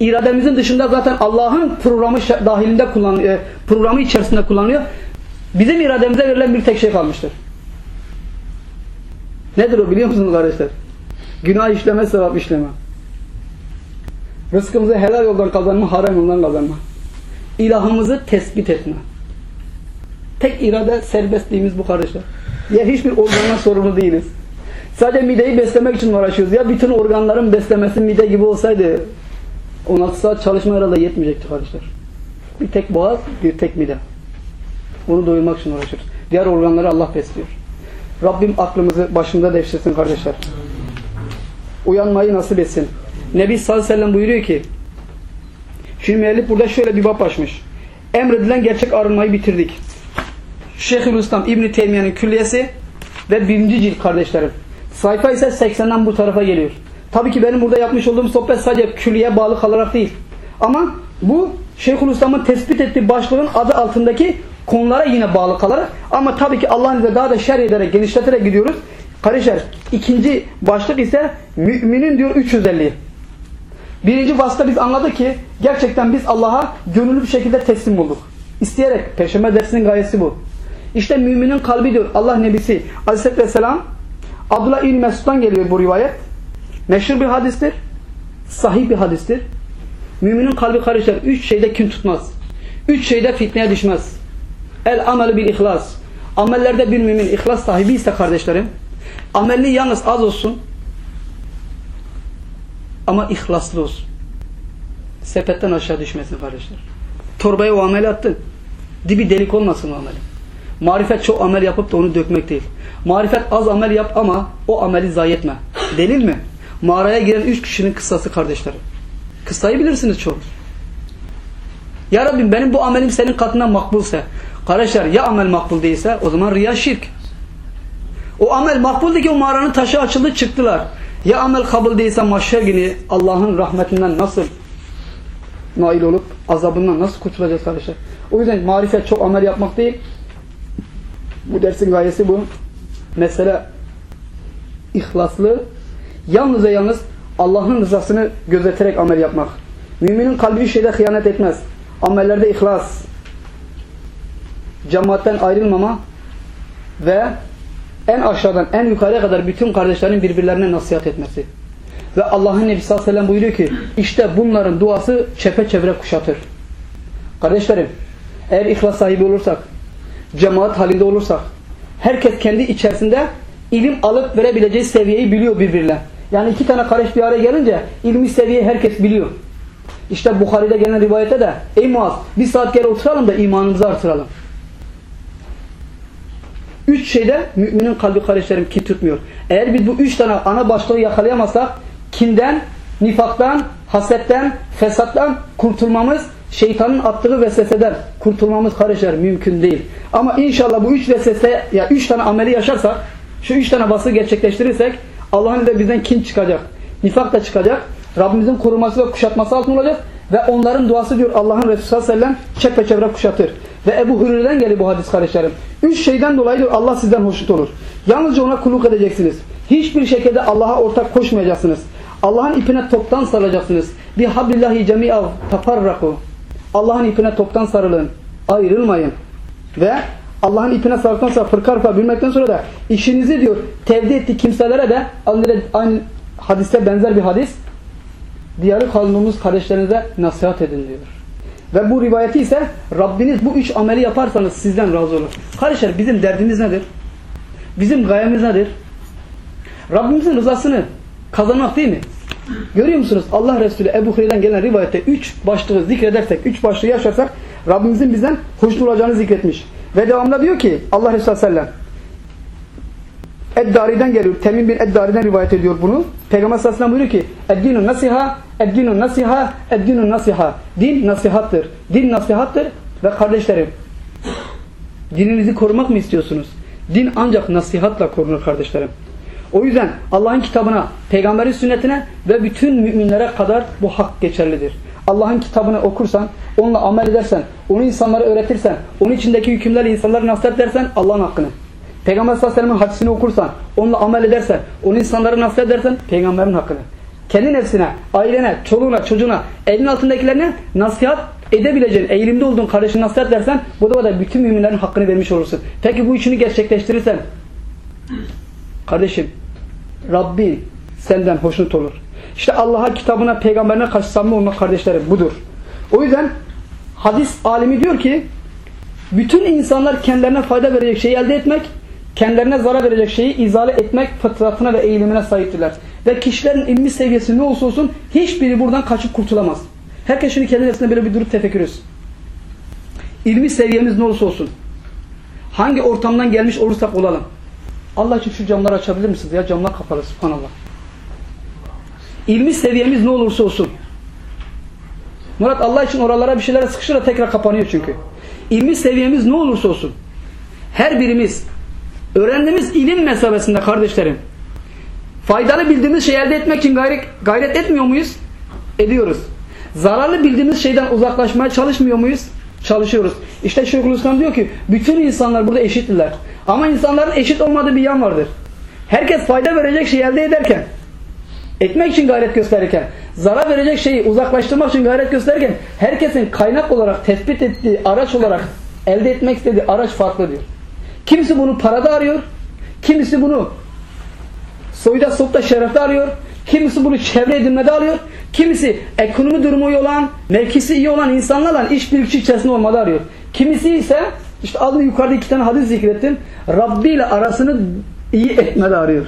İrademizin dışında zaten Allah'ın programı dahilinde kullanılıyor, programı içerisinde kullanılıyor. Bizim irademize verilen bir tek şey kalmıştır. Nedir o biliyor musunuz kardeşler? Günah işleme, sevap işleme. Rızkımızı helal yoldan kazanma, haram yoldan kazanma. İlahımızı tespit etme. Tek irade serbestliğimiz bu kardeşler. Ya hiçbir organdan sorumlu değiliz. Sadece mideyi beslemek için uğraşıyoruz. Ya bütün organların beslemesi mide gibi olsaydı 16 saat çalışma herhalde yetmeyecekti kardeşler. Bir tek boğaz, bir tek mide. Onu doyurmak için uğraşıyoruz. Diğer organları Allah besliyor. Rabbim aklımızı başında devşirsin kardeşler. Uyanmayı nasip etsin. Nebi sallallahu aleyhi ve sellem buyuruyor ki Şimdi müellif burada şöyle bir bab açmış. Emredilen gerçek arınmayı bitirdik. Şeyhülislam İbn Teymiye'nin külliyesi ve birinci cilt kardeşlerim. Sayfa ise 80'den bu tarafa geliyor. Tabii ki benim burada yapmış olduğum sohbet sadece külliye bağlı kalarak değil. Ama bu Şeyhülislam'ın tespit ettiği başlığın adı altındaki konulara yine bağlı kalarak ama tabii ki Allah'ın izniyle daha da şer ederek, genişleterek gidiyoruz. Kardeşler ikinci başlık ise müminin diyor üç özelliği. Birinci vasıta biz anladık ki gerçekten biz Allah'a gönüllü bir şekilde teslim olduk. İsteyerek peşeme dersinin gayesi bu. İşte müminin kalbi diyor Allah Nebisi Aleyhisselatü Vesselam Abdullah İbni Mesud'dan geliyor bu rivayet. Meşhur bir hadistir. Sahih bir hadistir. Müminin kalbi kardeşler üç şeyde kin tutmaz. Üç şeyde fitneye düşmez. El ameli bil ihlas. Amellerde bir mümin ihlas sahibi ise kardeşlerim ameli yalnız az olsun ama ihlaslı olsun. Sepetten aşağı düşmesin kardeşler. Torbaya o ameli attın. Dibi delik olmasın o ameli. Marifet çok amel yapıp da onu dökmek değil. Marifet az amel yap ama o ameli zayi etme. Delil mi? Mağaraya giren üç kişinin kıssası kardeşlerim. Kıssayı bilirsiniz çok. Ya Rabbim benim bu amelim senin katından makbulse. Kardeşler ya amel makbul değilse o zaman riya şirk. O amel makbuldu ki o mağaranın taşı açıldı çıktılar. Ya amel kabul değilse mahşer günü Allah'ın rahmetinden nasıl nail olup azabından nasıl kurtulacağız kardeşler? O yüzden marifet çok amel yapmak değil. Bu dersin gayesi bu. Mesela ihlaslı yalnız ve yalnız Allah'ın rızasını gözeterek amel yapmak. Müminin kalbi şeyde hıyanet etmez. Amellerde ihlas, cemaatten ayrılmama ve en aşağıdan en yukarıya kadar bütün kardeşlerin birbirlerine nasihat etmesi. Ve Allah'ın Nebi sallallahu aleyhi ve sellem buyuruyor ki işte bunların duası çepeçevre kuşatır. Kardeşlerim eğer ihlas sahibi olursak, cemaat halinde olursak, herkes kendi içerisinde ilim alıp verebileceği seviyeyi biliyor birbirine. Yani iki tane kardeş bir araya gelince ilmi seviyeyi herkes biliyor. İşte Bukhari'de gelen rivayette de ey Muaz bir saat geri oturalım da imanımızı artıralım. Üç şeyde müminin kalbi kardeşlerim ki tutmuyor. Eğer biz bu üç tane ana başlığı yakalayamazsak kinden, nifaktan, hasetten, fesattan kurtulmamız, şeytanın attığı vesveseden kurtulmamız kardeşler mümkün değil. Ama inşallah bu üç vesvese ya üç tane ameli yaşarsak, şu üç tane bası gerçekleştirirsek Allah'ın da bizden kin çıkacak. Nifak da çıkacak. Rabbimizin koruması ve kuşatması altında olacak. Ve onların duası diyor Allah'ın Resulü sallallahu aleyhi ve sellem çepeçevre kuşatır. Ve Ebu Hürri'den geliyor bu hadis kardeşlerim. Üç şeyden dolayı Allah sizden hoşnut olur. Yalnızca ona kulluk edeceksiniz. Hiçbir şekilde Allah'a ortak koşmayacaksınız. Allah'ın ipine toptan sarılacaksınız. Bir hablillahi cemi'a tafarraku. Allah'ın ipine toptan sarılın. Ayrılmayın. Ve Allah'ın ipine sarıldıktan sonra fırkar fırkar bilmekten sonra da işinizi diyor tevdi ettiği kimselere de aynı hadiste benzer bir hadis diğer kaldığımız kardeşlerinize nasihat edin diyor. Ve bu rivayeti ise Rabbiniz bu üç ameli yaparsanız sizden razı olur. Kardeşler bizim derdimiz nedir? Bizim gayemiz nedir? Rabbimizin rızasını kazanmak değil mi? Görüyor musunuz? Allah Resulü Ebu Hureyre'den gelen rivayette üç başlığı zikredersek, üç başlığı yaşarsak Rabbimizin bizden hoşnut olacağını zikretmiş. Ve devamında diyor ki Allah Resulü Sellem Eddari'den geliyor. Temim bin Eddari'den rivayet ediyor bunu. Peygamber sallallahu aleyhi ve sellem buyuruyor ki Eddinun nasiha, eddinun nasiha, eddinun nasiha. Din nasihattır. Din nasihattır ve kardeşlerim dininizi korumak mı istiyorsunuz? Din ancak nasihatla korunur kardeşlerim. O yüzden Allah'ın kitabına, peygamberin sünnetine ve bütün müminlere kadar bu hak geçerlidir. Allah'ın kitabını okursan, onunla amel edersen, onu insanlara öğretirsen, onun içindeki hükümlerle insanlara nasihat edersen Allah'ın hakkını. Peygamber sallallahu aleyhi ve sellem'in hadisini okursan, onunla amel edersen, onu insanlara nasihat edersen peygamberin hakkını. Kendi nefsine, ailene, çoluğuna, çocuğuna, elin altındakilerine nasihat edebileceğin, eğilimde olduğun kardeşine nasihat dersen bu da da bütün müminlerin hakkını vermiş olursun. Peki bu üçünü gerçekleştirirsen kardeşim Rabbin senden hoşnut olur. İşte Allah'a, kitabına, peygamberine karşı samimi olmak kardeşlerim budur. O yüzden hadis alimi diyor ki bütün insanlar kendilerine fayda verecek şeyi elde etmek, kendilerine zarar verecek şeyi izale etmek fıtratına ve eğilimine sahiptirler. Ve kişilerin ilmi seviyesi ne olursa olsun hiçbiri buradan kaçıp kurtulamaz. Herkes şimdi kendi böyle bir durup tefekkür etsin. İlmi seviyemiz ne olursa olsun. Hangi ortamdan gelmiş olursak olalım. Allah için şu camları açabilir misiniz? Ya camlar kapalı subhanallah. İlmi seviyemiz ne olursa olsun. Murat Allah için oralara bir şeylere sıkışır da tekrar kapanıyor çünkü. İlmi seviyemiz ne olursa olsun. Her birimiz öğrendiğimiz ilim mesabesinde kardeşlerim faydalı bildiğimiz şey elde etmek için gayret, gayret etmiyor muyuz? Ediyoruz. Zararlı bildiğimiz şeyden uzaklaşmaya çalışmıyor muyuz? Çalışıyoruz. İşte Şeyhülislam diyor ki bütün insanlar burada eşittiler. Ama insanların eşit olmadığı bir yan vardır. Herkes fayda verecek şey elde ederken etmek için gayret gösterirken zarar verecek şeyi uzaklaştırmak için gayret gösterirken herkesin kaynak olarak tespit ettiği araç olarak elde etmek istediği araç farklı diyor. Kimisi bunu parada arıyor. Kimisi bunu soyda sopta şerefte arıyor. Kimisi bunu çevre edinmede alıyor. Kimisi ekonomi durumu iyi olan, mevkisi iyi olan insanlarla işbirlikçi içerisinde olmadı arıyor. Kimisi ise işte adını yukarıda iki tane hadis zikrettim. Rabbi ile arasını iyi etmede arıyor.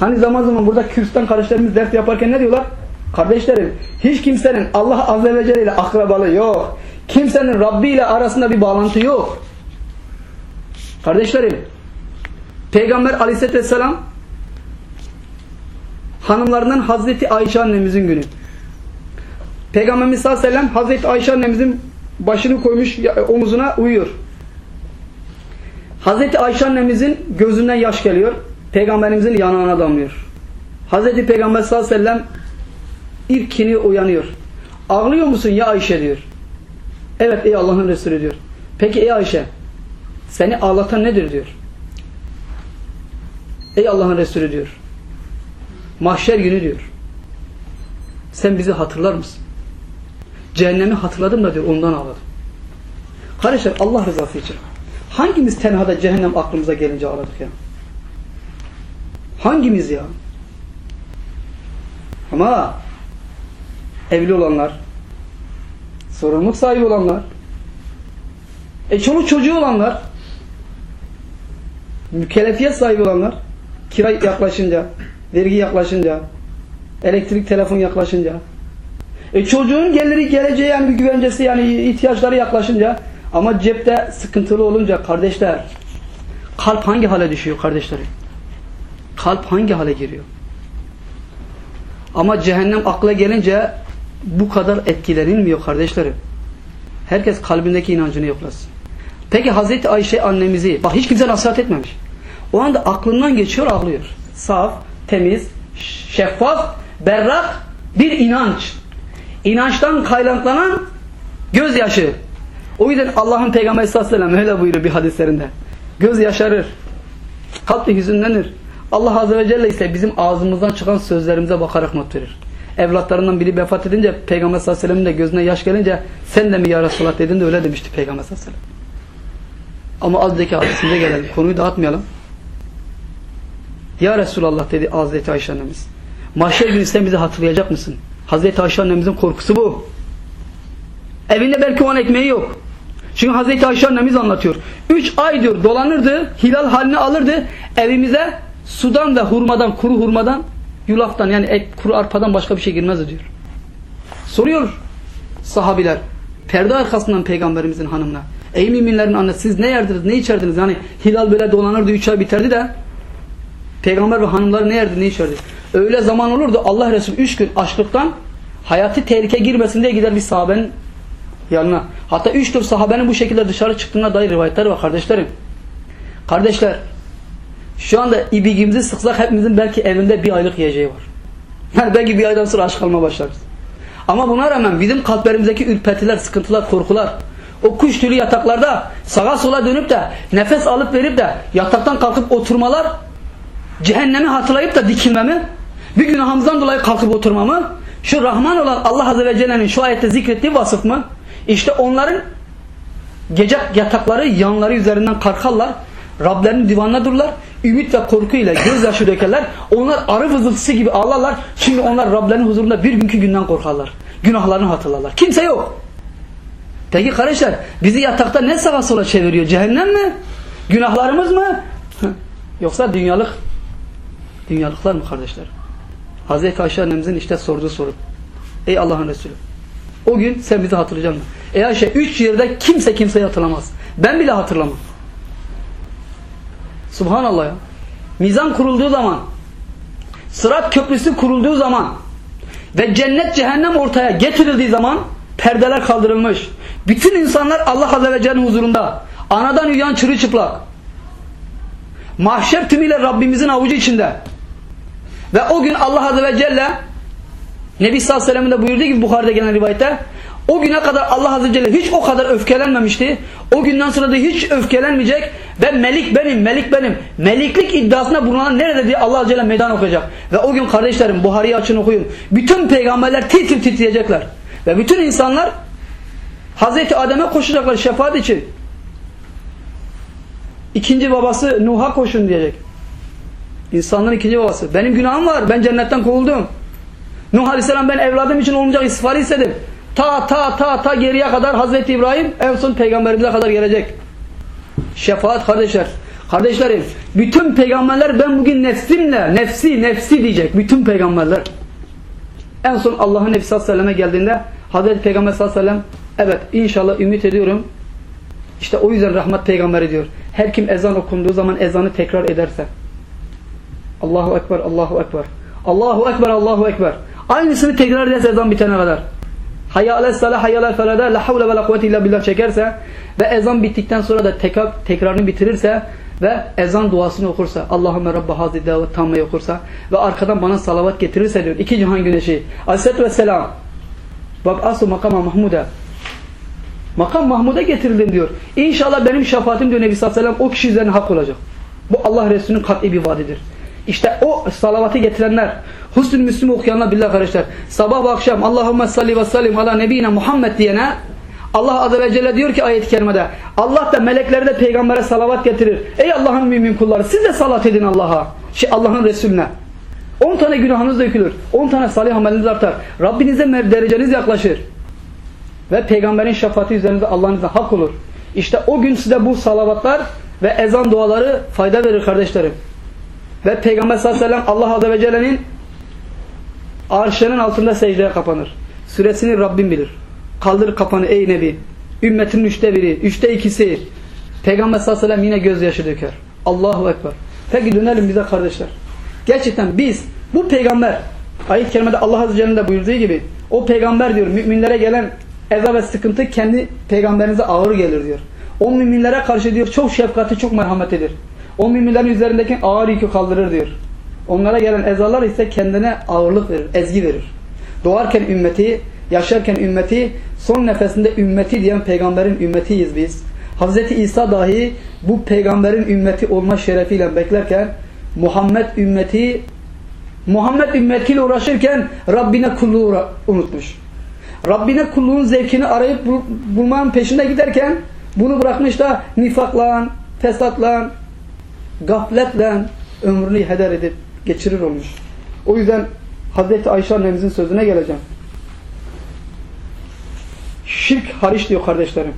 Hani zaman zaman burada Kürsüstan kardeşlerimiz ders yaparken ne diyorlar? Kardeşlerim hiç kimsenin Allah Azze ve Celle ile akrabalığı yok. Kimsenin Rabbi ile arasında bir bağlantı yok. Kardeşlerim, Peygamber aleyhisselatü vesselam hanımlarından Hazreti Ayşe annemizin günü. Peygamberimiz sallallahu aleyhi ve sellem Hazreti Ayşe annemizin başını koymuş omuzuna uyuyor. Hazreti Ayşe annemizin gözünden yaş geliyor. Peygamberimizin yanağına damlıyor. Hazreti Peygamber sallallahu aleyhi ve sellem ilkini uyanıyor. Ağlıyor musun ya Ayşe diyor. Evet ey Allah'ın Resulü diyor. Peki ey Ayşe seni ağlatan nedir diyor. Ey Allah'ın Resulü diyor. Mahşer günü diyor. Sen bizi hatırlar mısın? Cehennemi hatırladım da diyor ondan ağladım. Kardeşler Allah rızası için. Hangimiz tenhada cehennem aklımıza gelince ağladık ya? Hangimiz ya? Ama evli olanlar, sorumluluk sahibi olanlar, e çoluk çocuğu olanlar, mükellefiyet sahibi olanlar, kira yaklaşınca, vergi yaklaşınca, elektrik telefon yaklaşınca, e çocuğun geliri geleceği yani bir güvencesi yani ihtiyaçları yaklaşınca ama cepte sıkıntılı olunca kardeşler kalp hangi hale düşüyor kardeşlerim? Kalp hangi hale giriyor? Ama cehennem akla gelince bu kadar etkilenilmiyor kardeşlerim. Herkes kalbindeki inancını yoklasın. Peki Hazreti Ayşe annemizi bak hiç kimse nasihat etmemiş. O anda aklından geçiyor ağlıyor. Saf, temiz, şeffaf, berrak bir inanç. İnançtan kaynaklanan gözyaşı. O yüzden Allah'ın Peygamberi sallallahu aleyhi ve sellem öyle buyuruyor bir hadislerinde. Göz yaşarır. Kalp hüzünlenir. Allah Azze ve Celle ise bizim ağzımızdan çıkan sözlerimize bakarak not verir. Evlatlarından biri vefat edince Peygamber sallallahu aleyhi ve sellem'in de gözüne yaş gelince sen de mi ya Resulallah dedin de öyle demişti Peygamber sallallahu aleyhi ve sellem. Ama az önceki hadisimize gelelim. Konuyu dağıtmayalım. Ya Resulallah dedi Hazreti Ayşe annemiz. Mahşer günü sen bizi hatırlayacak mısın? Hazreti Ayşe annemizin korkusu bu. Evinde belki on ekmeği yok. Çünkü Hazreti Ayşe annemiz anlatıyor. Üç ay diyor dolanırdı, hilal halini alırdı. Evimize sudan ve hurmadan, kuru hurmadan, yulaftan yani ek, kuru arpadan başka bir şey girmezdi diyor. Soruyor sahabiler. Perde arkasından peygamberimizin hanımına. Ey müminlerin annesi siz ne yerdiniz, ne içerdiniz? Yani hilal böyle dolanırdı, üç ay biterdi de peygamber ve hanımları ne yerdi, ne içerdi? Öyle zaman olurdu Allah Resulü üç gün açlıktan hayatı tehlike girmesin diye gider bir sahabenin yanına. Hatta üç dört sahabenin bu şekilde dışarı çıktığına dair rivayetler var kardeşlerim. Kardeşler şu anda ibigimizi sıksak hepimizin belki evinde bir aylık yiyeceği var. Yani belki bir aydan sonra aç kalma başlarız. Ama buna rağmen bizim kalplerimizdeki ürpertiler, sıkıntılar, korkular o kuş tülü yataklarda sağa sola dönüp de nefes alıp verip de yataktan kalkıp oturmalar cehennemi hatırlayıp da dikilmemi bir günahımızdan dolayı kalkıp oturmamı şu Rahman olan Allah Azze ve Celle'nin şu ayette zikrettiği vasıf mı? İşte onların gece yatakları yanları üzerinden kalkarlar. Rablerinin divanına dururlar. Ümit ve korkuyla gözyaşı dökerler. Onlar arı vızıltısı gibi ağlarlar. Çünkü onlar Rablerinin huzurunda bir günkü günden korkarlar. Günahlarını hatırlarlar. Kimse yok. Peki kardeşler bizi yatakta ne sağa sola çeviriyor? Cehennem mi? Günahlarımız mı? Yoksa dünyalık dünyalıklar mı kardeşler? Hazreti Ayşe annemizin işte sorduğu soru. Ey Allah'ın Resulü. O gün sen bizi hatırlayacaksın. Ey Ayşe üç yerde kimse kimseyi hatırlamaz. Ben bile hatırlamam. Subhanallah ya. Mizan kurulduğu zaman, Sırat köprüsü kurulduğu zaman ve cennet cehennem ortaya getirildiği zaman perdeler kaldırılmış. Bütün insanlar Allah Azze ve Celle'nin huzurunda. Anadan uyuyan çırılçıplak. Mahşer tümüyle Rabbimizin avucu içinde. Ve o gün Allah Azze ve Celle Nebi sallallahu aleyhi ve de buyurduğu gibi Bukhari'de gelen rivayette o güne kadar Allah Azze ve Celle hiç o kadar öfkelenmemişti. O günden sonra da hiç öfkelenmeyecek. Ben melik benim, melik benim. Meliklik iddiasına bulunan nerede diye Allah Azze ve Celle meydan okuyacak. Ve o gün kardeşlerim Buhari'yi açın okuyun. Bütün peygamberler titir titriyecekler. Ve bütün insanlar Hazreti Adem'e koşacaklar şefaat için. İkinci babası Nuh'a koşun diyecek. İnsanların ikinci babası. Benim günahım var. Ben cennetten kovuldum. Nuh Aleyhisselam ben evladım için olmayacak istiğfarı istedim. Ta ta ta ta geriye kadar Hazreti İbrahim en son peygamberimize kadar gelecek. Şefaat kardeşler. Kardeşlerim bütün peygamberler ben bugün nefsimle nefsi nefsi diyecek. Bütün peygamberler. En son Allah'ın Nebi sallallahu aleyhi ve selleme geldiğinde Hazreti Peygamber sallallahu aleyhi ve sellem evet inşallah ümit ediyorum. İşte o yüzden rahmet peygamberi diyor. Her kim ezan okunduğu zaman ezanı tekrar ederse. Allahu Ekber, Allahu Ekber. Allahu Ekber, Allahu Ekber. Aynısını tekrar ederse ezan bitene kadar. Salah, hayya alel felada, la havle ve la kuvvete illa billah çekerse ve ezan bittikten sonra da tekrar, tekrarını bitirirse ve ezan duasını okursa Allahümme Rabbe hazi davet tammeyi okursa ve arkadan bana salavat getirirse diyor iki cihan güneşi aleyhissalatü vesselam bak asıl makama Mahmud'a makam Mahmud'a getirildim diyor. İnşallah benim şefaatim diyor Nebi sallallahu aleyhi ve sellem o kişi üzerine hak olacak. Bu Allah Resulü'nün kat'i bir vaadidir. İşte o salavatı getirenler, husn-ü müslüm okuyanlar billah kardeşler. Sabah ve akşam Allahümme salli ve sallim ala nebine Muhammed diyene Allah Azze ve Celle diyor ki ayet-i kerimede Allah da melekleri de peygambere salavat getirir. Ey Allah'ın mümin kulları siz de salat edin Allah'a. Şey Allah'ın Resulüne. 10 tane günahınız dökülür. 10 tane salih ameliniz artar. Rabbinize dereceniz yaklaşır. Ve peygamberin şefaati üzerinizde Allah'ın hak olur. İşte o gün size bu salavatlar ve ezan duaları fayda verir kardeşlerim. Ve Peygamber sallallahu aleyhi ve sellem Allah Azze ve Celle'nin arşının altında secdeye kapanır. Süresini Rabbim bilir. Kaldır kafanı ey Nebi. Ümmetinin üçte biri, üçte ikisi. Peygamber sallallahu aleyhi ve sellem yine gözyaşı döker. Allahu Ekber. Peki dönelim bize kardeşler. Gerçekten biz bu peygamber ayet-i kerimede Allah Azze Celle'nin de buyurduğu gibi o peygamber diyor müminlere gelen eza ve sıkıntı kendi peygamberinize ağır gelir diyor. O müminlere karşı diyor çok şefkati çok merhametidir. O müminlerin üzerindeki ağır yükü kaldırır diyor. Onlara gelen ezalar ise kendine ağırlık verir, ezgi verir. Doğarken ümmeti, yaşarken ümmeti, son nefesinde ümmeti diyen peygamberin ümmetiyiz biz. Hazreti İsa dahi bu peygamberin ümmeti olma şerefiyle beklerken Muhammed ümmeti Muhammed ümmetiyle uğraşırken Rabbine kulluğu unutmuş. Rabbine kulluğun zevkini arayıp bul bulmanın peşinde giderken bunu bırakmış da nifakla, fesatla, gafletle ömrünü heder edip geçirir olmuş. O yüzden Hazreti Ayşe annemizin sözüne geleceğim. Şirk hariç diyor kardeşlerim.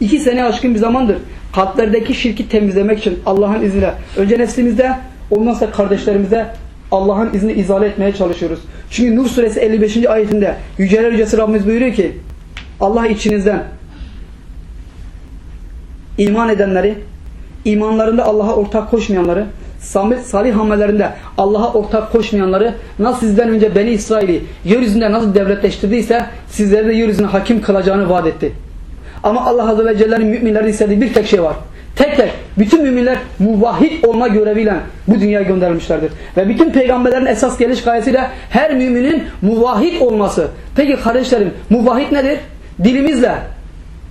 İki sene aşkın bir zamandır kalplerdeki şirki temizlemek için Allah'ın izniyle önce nefsimizde ondan sonra kardeşlerimize Allah'ın izni izale etmeye çalışıyoruz. Çünkü Nur suresi 55. ayetinde Yüceler Yücesi Rabbimiz buyuruyor ki Allah içinizden iman edenleri, imanlarında Allah'a ortak koşmayanları, salih amellerinde Allah'a ortak koşmayanları nasıl sizden önce Beni İsrail'i yeryüzünde nasıl devletleştirdiyse sizleri de yeryüzüne hakim kılacağını vaat etti. Ama Allah Azze ve Celle'nin müminlerin istediği bir tek şey var. Tek tek bütün müminler muvahhid olma göreviyle bu dünyaya gönderilmişlerdir. Ve bütün peygamberlerin esas geliş gayesiyle her müminin muvahhid olması. Peki kardeşlerim muvahhid nedir? Dilimizle,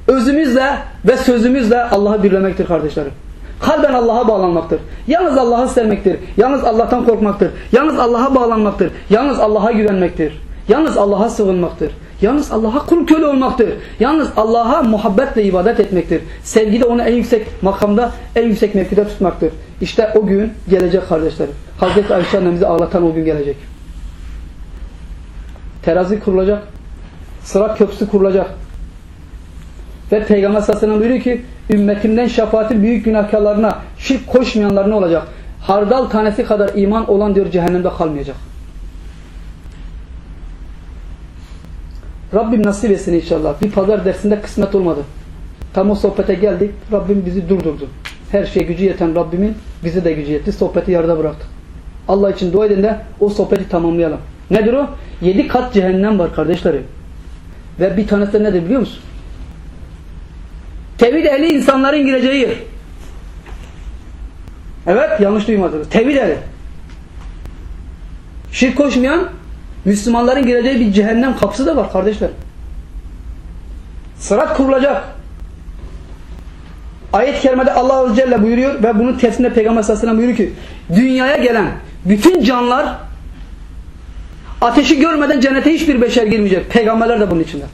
özümüzle ve sözümüzle Allah'ı birlemektir kardeşlerim. Kalben Allah'a bağlanmaktır. Yalnız Allah'ı sevmektir. Yalnız Allah'tan korkmaktır. Yalnız Allah'a bağlanmaktır. Yalnız Allah'a güvenmektir. Yalnız Allah'a sığınmaktır. Yalnız Allah'a kul köle olmaktır. Yalnız Allah'a muhabbetle ibadet etmektir. Sevgide onu en yüksek makamda, en yüksek mevkide tutmaktır. İşte o gün gelecek kardeşlerim. Hazreti Ayşe annemizi ağlatan o gün gelecek. Terazi kurulacak. Sırat köprüsü kurulacak. Ve Peygamber sellem buyuruyor ki ümmetimden şefaatin büyük günahkarlarına şirk koşmayanlar ne olacak? Hardal tanesi kadar iman olan diyor cehennemde kalmayacak. Rabbim nasip etsin inşallah. Bir pazar dersinde kısmet olmadı. Tam o sohbete geldik. Rabbim bizi durdurdu. Her şey gücü yeten Rabbimin bizi de gücü yetti. Sohbeti yarıda bıraktı. Allah için dua edin de o sohbeti tamamlayalım. Nedir o? Yedi kat cehennem var kardeşlerim. Ve bir tanesi de nedir biliyor musun? Tevhid ehli insanların gireceği yer. Evet yanlış duymadınız. Tevhid ehli. Şirk koşmayan Müslümanların gireceği bir cehennem kapısı da var kardeşler. Sırat kurulacak. Ayet-i kerimede Allah Azze Celle buyuruyor ve bunun tefsirinde Peygamber sallallahu buyuruyor ki dünyaya gelen bütün canlar ateşi görmeden cennete hiçbir beşer girmeyecek. Peygamberler de bunun içinde.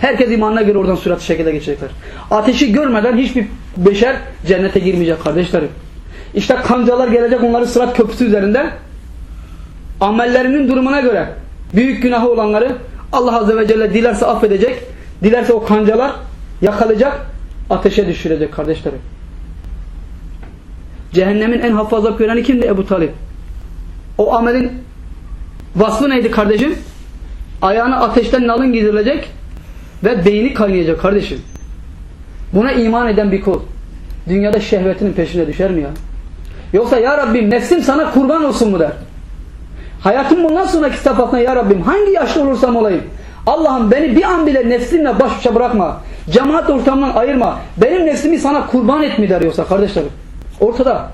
Herkes imanına göre oradan süratli şekilde geçecekler. Ateşi görmeden hiçbir beşer cennete girmeyecek kardeşlerim. İşte kancalar gelecek onları sırat köprüsü üzerinde amellerinin durumuna göre büyük günahı olanları Allah Azze ve Celle dilerse affedecek. Dilerse o kancalar yakalayacak, ateşe düşürecek kardeşlerim. Cehennemin en hafif azap kimdi? Ebu Talip. O amelin vasfı neydi kardeşim? Ayağına ateşten nalın giydirilecek ve beyni kaynayacak kardeşim. Buna iman eden bir kul. dünyada şehvetinin peşine düşer mi ya? Yoksa ya Rabbim nefsim sana kurban olsun mu der. Hayatım bundan sonraki safhatına ya Rabbim hangi yaşta olursam olayım. Allah'ım beni bir an bile nefsimle baş başa bırakma. Cemaat ortamından ayırma. Benim nefsimi sana kurban et mi der yoksa kardeşlerim. Ortada.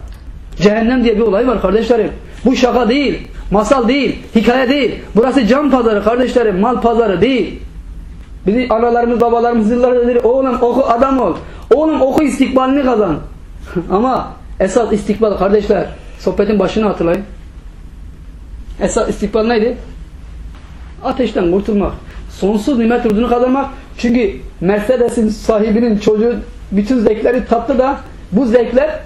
Cehennem diye bir olay var kardeşlerim. Bu şaka değil. Masal değil. Hikaye değil. Burası can pazarı kardeşlerim. Mal pazarı değil. Bizi analarımız babalarımız yıllardır dedi. Oğlum oku adam ol. Oğlum oku istikbalini kazan. Ama esas istikbal kardeşler. Sohbetin başını hatırlayın. Esas istikbal neydi? Ateşten kurtulmak. Sonsuz nimet yurdunu kazanmak. Çünkü Mercedes'in sahibinin çocuğu bütün zevkleri tattı da bu zevkler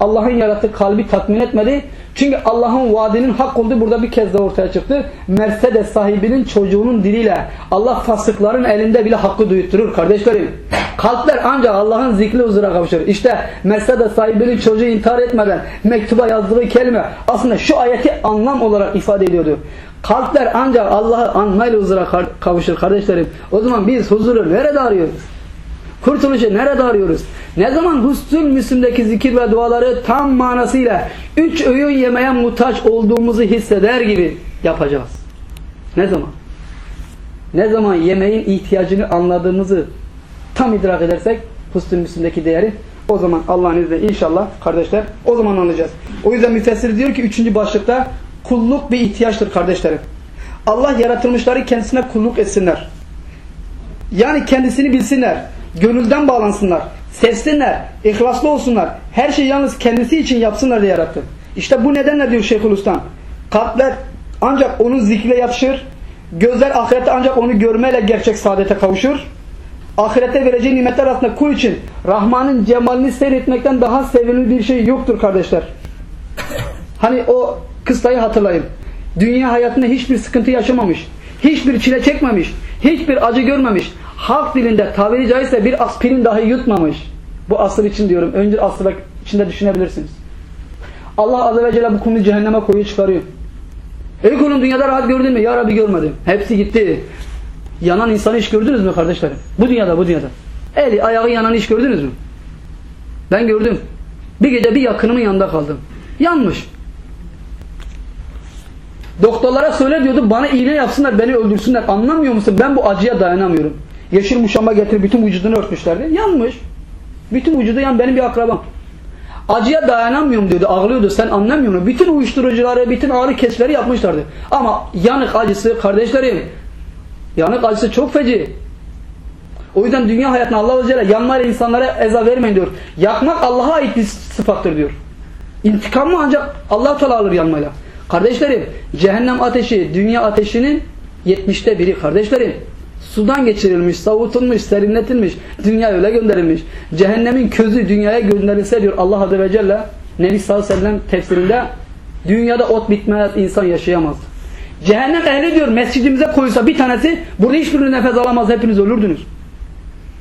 Allah'ın yarattığı kalbi tatmin etmedi. Çünkü Allah'ın vaadinin hak olduğu burada bir kez de ortaya çıktı. Mercedes sahibinin çocuğunun diliyle Allah fasıkların elinde bile hakkı duyutturur kardeşlerim. Kalpler ancak Allah'ın zikri huzura kavuşur. İşte Mercedes sahibinin çocuğu intihar etmeden mektuba yazdığı kelime aslında şu ayeti anlam olarak ifade ediyordu. Kalpler ancak Allah'ı anmayla huzura kavuşur kardeşlerim. O zaman biz huzuru nerede arıyoruz? Kurtuluşu nerede arıyoruz? Ne zaman Husnul Müslim'deki zikir ve duaları tam manasıyla üç öğün yemeye muhtaç olduğumuzu hisseder gibi yapacağız. Ne zaman? Ne zaman yemeğin ihtiyacını anladığımızı tam idrak edersek Husnul Müslim'deki değeri o zaman Allah'ın izniyle inşallah kardeşler o zaman anlayacağız. O yüzden müfessir diyor ki üçüncü başlıkta kulluk bir ihtiyaçtır kardeşlerim. Allah yaratılmışları kendisine kulluk etsinler. Yani kendisini bilsinler. Gönülden bağlansınlar. Sevsinler. ihlaslı olsunlar. Her şeyi yalnız kendisi için yapsınlar diye yarattı. İşte bu nedenle diyor Şeyhülislam. Kalpler ancak onun zikriyle yapışır. Gözler ahirette ancak onu görmeyle gerçek saadete kavuşur. Ahirette vereceği nimetler arasında kul için Rahman'ın cemalini seyretmekten daha sevimli bir şey yoktur kardeşler. Hani o kıstayı hatırlayın. Dünya hayatında hiçbir sıkıntı yaşamamış. Hiçbir çile çekmemiş. Hiçbir acı görmemiş. Halk dilinde tabiri caizse bir aspirin dahi yutmamış. Bu asır için diyorum. Önce asır içinde düşünebilirsiniz. Allah Azze ve Celle bu konuyu cehenneme koyuyor çıkarıyor. Ey kulum dünyada rahat gördün mü? Ya Rabbi görmedim. Hepsi gitti. Yanan insanı hiç gördünüz mü kardeşlerim? Bu dünyada bu dünyada. Eli ayağı yanan hiç gördünüz mü? Ben gördüm. Bir gece bir yakınımın yanında kaldım. Yanmış. Doktorlara söyle diyordu bana iğne yapsınlar beni öldürsünler. Anlamıyor musun? Ben bu acıya dayanamıyorum. Yeşil muşamba getirip bütün vücudunu örtmüşlerdi. Yanmış. Bütün vücudu yan benim bir akrabam. Acıya dayanamıyorum diyordu. Ağlıyordu. Sen anlamıyor musun? Bütün uyuşturucuları, bütün ağrı kesleri yapmışlardı. Ama yanık acısı kardeşlerim. Yanık acısı çok feci. O yüzden dünya hayatına Allah Azze ve yanmayla insanlara eza vermeyin diyor. Yakmak Allah'a ait bir sıfattır diyor. İntikamı ancak Allah Teala alır yanmayla. Kardeşlerim cehennem ateşi dünya ateşinin yetmişte biri kardeşlerim. Sudan geçirilmiş, savutulmuş, serinletilmiş, dünya öyle gönderilmiş. Cehennemin közü dünyaya gönderilse diyor Allah Azze ve Celle Nebi sallallahu aleyhi ve sellem tefsirinde dünyada ot bitmez, insan yaşayamaz. Cehennem ehli diyor mescidimize koysa bir tanesi burada hiçbir nefes alamaz hepiniz ölürdünüz.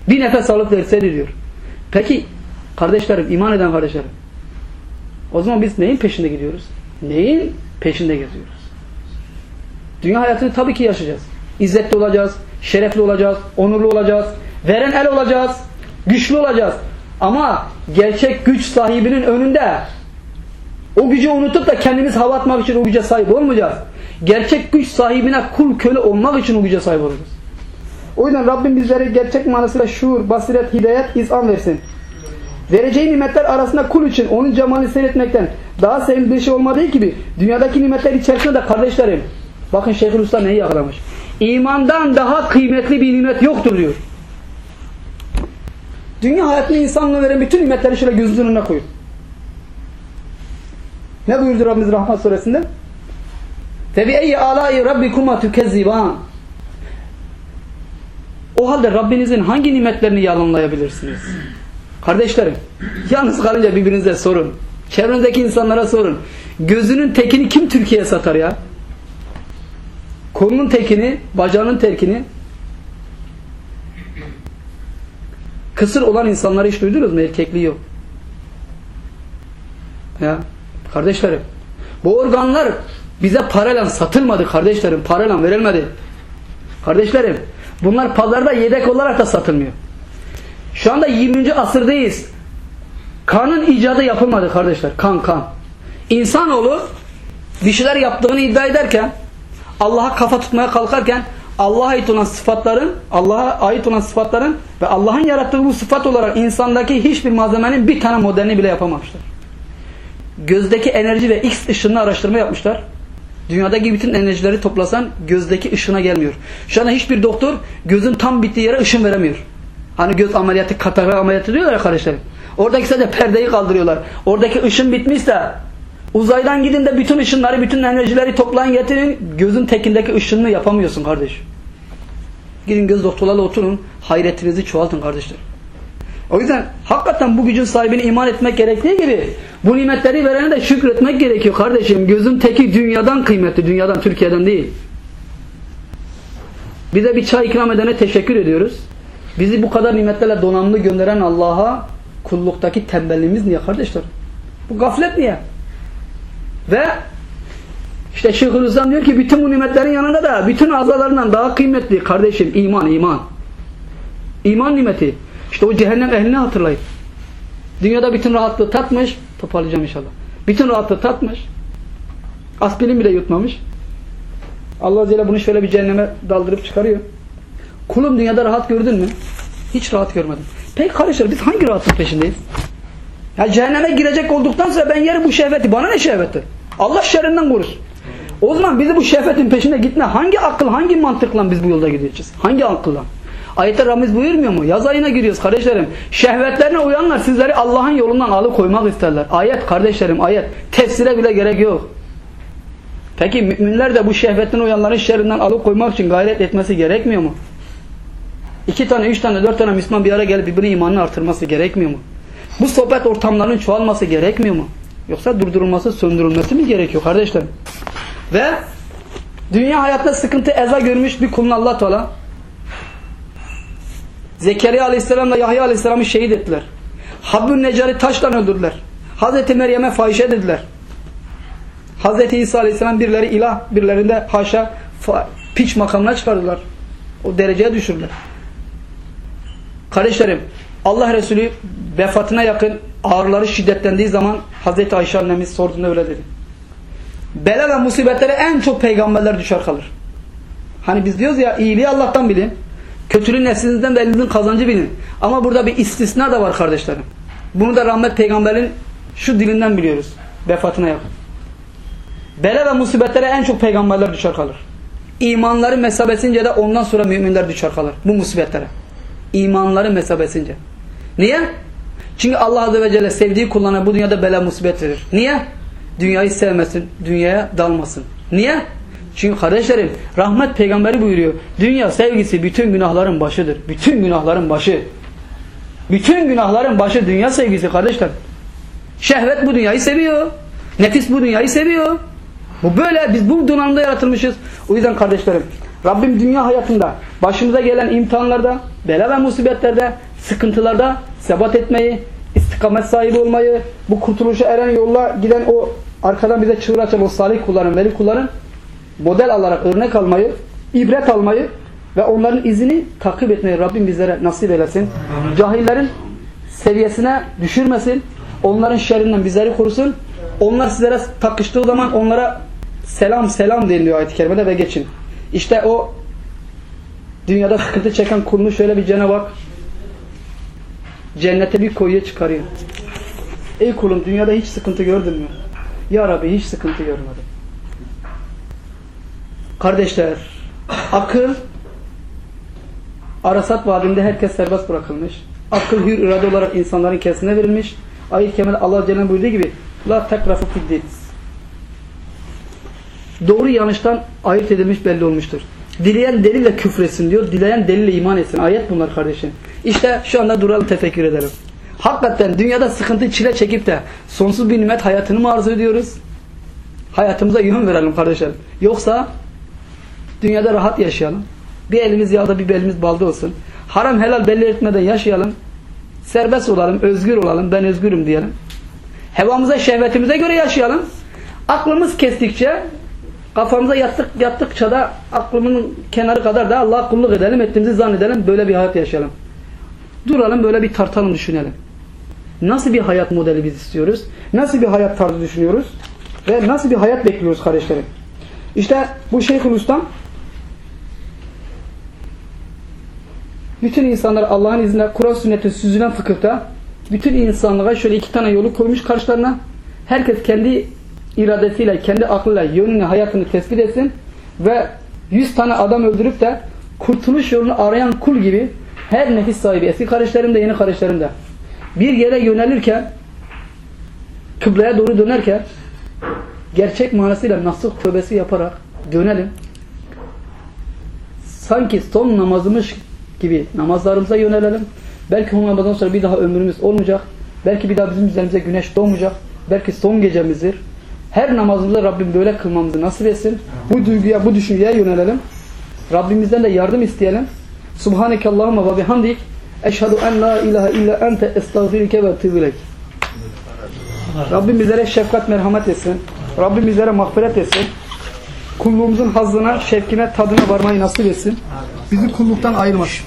Bir nefes alıp verseydi diyor. Peki kardeşlerim, iman eden kardeşlerim. O zaman biz neyin peşinde gidiyoruz? Neyin peşinde geziyoruz? Dünya hayatını tabii ki yaşayacağız. İzzetli olacağız, şerefli olacağız, onurlu olacağız, veren el olacağız, güçlü olacağız. Ama gerçek güç sahibinin önünde o gücü unutup da kendimiz hava atmak için o güce sahip olmayacağız. Gerçek güç sahibine kul köle olmak için o güce sahip olacağız. O yüzden Rabbim bizlere gerçek manasıyla şuur, basiret, hidayet, izan versin. Vereceği nimetler arasında kul için onun cemalini seyretmekten daha sevimli bir şey olmadığı gibi dünyadaki nimetler içerisinde de kardeşlerim bakın Şeyhülislam neyi yakalamış. İmandan daha kıymetli bir nimet yoktur diyor. Dünya hayatını insanlığa veren bütün nimetleri şöyle gözünüzün önüne koyun. Ne buyurdu Rabbimiz Rahman suresinde? Febi'eyyi alâi rabbikuma tükezzibân O halde Rabbinizin hangi nimetlerini yalanlayabilirsiniz? Kardeşlerim, yalnız kalınca birbirinize sorun. Çevrenizdeki insanlara sorun. Gözünün tekini kim Türkiye'ye satar ya? Kolunun tekini, bacağının tekini kısır olan insanları hiç duydunuz mu? Erkekliği yok. Ya kardeşlerim bu organlar bize parayla satılmadı kardeşlerim. Parayla verilmedi. Kardeşlerim bunlar pazarda yedek olarak da satılmıyor. Şu anda 20. asırdayız. Kanın icadı yapılmadı kardeşler. Kan kan. İnsanoğlu bir şeyler yaptığını iddia ederken Allah'a kafa tutmaya kalkarken Allah'a ait olan sıfatların Allah'a ait olan sıfatların ve Allah'ın yarattığı bu sıfat olarak insandaki hiçbir malzemenin bir tane modelini bile yapamamışlar. Gözdeki enerji ve X ışınını araştırma yapmışlar. Dünyadaki bütün enerjileri toplasan gözdeki ışına gelmiyor. Şu anda hiçbir doktor gözün tam bittiği yere ışın veremiyor. Hani göz ameliyatı, katarak ameliyatı diyorlar ya kardeşlerim. Oradaki sadece perdeyi kaldırıyorlar. Oradaki ışın bitmişse uzaydan gidin de bütün ışınları, bütün enerjileri toplayın getirin. Gözün tekindeki ışınını yapamıyorsun kardeş. Gidin göz doktorlarla oturun. Hayretinizi çoğaltın kardeşler. O yüzden hakikaten bu gücün sahibine iman etmek gerektiği gibi bu nimetleri verene de şükretmek gerekiyor kardeşim. Gözün teki dünyadan kıymetli. Dünyadan, Türkiye'den değil. Bize bir çay ikram edene teşekkür ediyoruz. Bizi bu kadar nimetlerle donanımlı gönderen Allah'a kulluktaki tembelliğimiz niye kardeşler? Bu gaflet niye? Ve işte Şeyhülislam diyor ki bütün bu nimetlerin yanında da bütün azalarından daha kıymetli kardeşim iman iman. İman nimeti. İşte o cehennem ehlini hatırlayın. Dünyada bütün rahatlığı tatmış. Toparlayacağım inşallah. Bütün rahatlığı tatmış. Aspirin bile yutmamış. Allah ve bunu şöyle bir cehenneme daldırıp çıkarıyor. Kulum dünyada rahat gördün mü? Hiç rahat görmedim. Peki kardeşler biz hangi rahatlığın peşindeyiz? Ya cehenneme girecek olduktan sonra ben yerim bu şehveti. Bana ne şehveti? Allah şerrinden korusun. O zaman bizi bu şehvetin peşine gitme. Hangi akıl, hangi mantıkla biz bu yolda gideceğiz? Hangi akılla? Ayette Rabbimiz buyurmuyor mu? Yaz ayına giriyoruz kardeşlerim. Şehvetlerine uyanlar sizleri Allah'ın yolundan alıkoymak isterler. Ayet kardeşlerim ayet. Tefsire bile gerek yok. Peki müminler de bu şehvetten uyanların şerrinden alıkoymak için gayret etmesi gerekmiyor mu? İki tane, üç tane, dört tane Müslüman bir araya gelip birbirinin imanını artırması gerekmiyor mu? Bu sohbet ortamlarının çoğalması gerekmiyor mu? Yoksa durdurulması, söndürülmesi mi gerekiyor kardeşlerim? Ve dünya hayatta sıkıntı eza görmüş bir kulun Allah Teala Zekeriya Aleyhisselam'la Yahya Aleyhisselam'ı şehit ettiler. Habbün Necar'ı taşla öldürdüler. Hazreti Meryem'e fahişe dediler. Hazreti İsa Aleyhisselam birileri ilah, birilerinde haşa piç makamına çıkardılar. O dereceye düşürdüler. Kardeşlerim, Allah Resulü vefatına yakın ağrıları şiddetlendiği zaman Hazreti Ayşe annemiz sorduğunda öyle dedi. Bela ve musibetlere en çok peygamberler düşer kalır. Hani biz diyoruz ya iyiliği Allah'tan bilin. Kötülüğü nefsinizden ve elinizin kazancı bilin. Ama burada bir istisna da var kardeşlerim. Bunu da rahmet peygamberin şu dilinden biliyoruz. Vefatına yakın. Bela ve musibetlere en çok peygamberler düşer kalır. İmanları mesabesince de ondan sonra müminler düşer kalır. Bu musibetlere. İmanları mesabesince. Niye? Çünkü Allah Azze ve Celle sevdiği kullarına bu dünyada bela musibet verir. Niye? Dünyayı sevmesin, dünyaya dalmasın. Niye? Çünkü kardeşlerim rahmet peygamberi buyuruyor. Dünya sevgisi bütün günahların başıdır. Bütün günahların başı. Bütün günahların başı dünya sevgisi kardeşler. Şehvet bu dünyayı seviyor. Nefis bu dünyayı seviyor. Bu böyle biz bu donanımda yaratılmışız. O yüzden kardeşlerim Rabbim dünya hayatında başımıza gelen imtihanlarda, bela ve musibetlerde, sıkıntılarda sebat etmeyi, istikamet sahibi olmayı, bu kurtuluşa eren yolla giden o arkadan bize çığır açan o salih kulların, veli kulların model alarak örnek almayı, ibret almayı ve onların izini takip etmeyi Rabbim bizlere nasip eylesin. Cahillerin seviyesine düşürmesin. Onların şerrinden bizleri korusun. Onlar sizlere takıştığı zaman onlara selam selam deniliyor ayet-i kerimede ve geçin. İşte o dünyada sıkıntı çeken kulunu şöyle bir Cenab-ı cennete bir koyuya çıkarıyor. Ey kulum dünyada hiç sıkıntı gördün mü? Ya Rabbi hiç sıkıntı görmedim. Kardeşler, akıl Arasat Vadisi'nde herkes serbest bırakılmış. Akıl hür irade olarak insanların kendisine verilmiş. Ayet-i Kemal Allah Celle buyurduğu gibi La tekrafı fiddin. Doğru yanlıştan ayırt edilmiş belli olmuştur. Dileyen delille küfretsin diyor. Dileyen delille iman etsin. Ayet bunlar kardeşim. İşte şu anda duralım tefekkür edelim. Hakikaten dünyada sıkıntı çile çekip de sonsuz bir nimet hayatını mı arzu ediyoruz? Hayatımıza yön verelim kardeşler. Yoksa dünyada rahat yaşayalım. Bir elimiz yağda bir belimiz balda olsun. Haram helal belli etmeden yaşayalım. Serbest olalım, özgür olalım. Ben özgürüm diyelim. Hevamıza, şehvetimize göre yaşayalım. Aklımız kestikçe kafamıza yattık, yattıkça da aklımın kenarı kadar da Allah'a kulluk edelim, ettiğimizi zannedelim. Böyle bir hayat yaşayalım. Duralım böyle bir tartalım düşünelim. Nasıl bir hayat modeli biz istiyoruz? Nasıl bir hayat tarzı düşünüyoruz? Ve nasıl bir hayat bekliyoruz kardeşlerim? İşte bu Şeyhülislam bütün insanlar Allah'ın izniyle Kur'an sünnetin süzülen fıkıhta bütün insanlığa şöyle iki tane yolu koymuş karşılarına. Herkes kendi iradesiyle, kendi aklıyla yönünü, hayatını tespit etsin ve yüz tane adam öldürüp de kurtuluş yolunu arayan kul gibi her nefis sahibi, eski kardeşlerim de yeni kardeşlerim de bir yere yönelirken kıbleye doğru dönerken gerçek manasıyla nasuh tövbesi yaparak dönelim. Sanki son namazımız gibi namazlarımıza yönelelim. Belki o namazdan sonra bir daha ömrümüz olmayacak. Belki bir daha bizim üzerimize güneş doğmayacak. Belki son gecemizdir. Her namazımızda Rabbim böyle kılmamızı nasip etsin. Bu duyguya, bu düşünceye yönelelim. Rabbimizden de yardım isteyelim. Subhaneke Allahumma ve bihamdik. Eşhedü en la ilahe illa ente estağfirüke ve tübülek. Rabbim bizlere şefkat merhamet etsin. Rabbim bizlere mağfiret etsin. Kulluğumuzun hazzına, şevkine, tadına varmayı nasip etsin. Bizi kulluktan ayırmasın.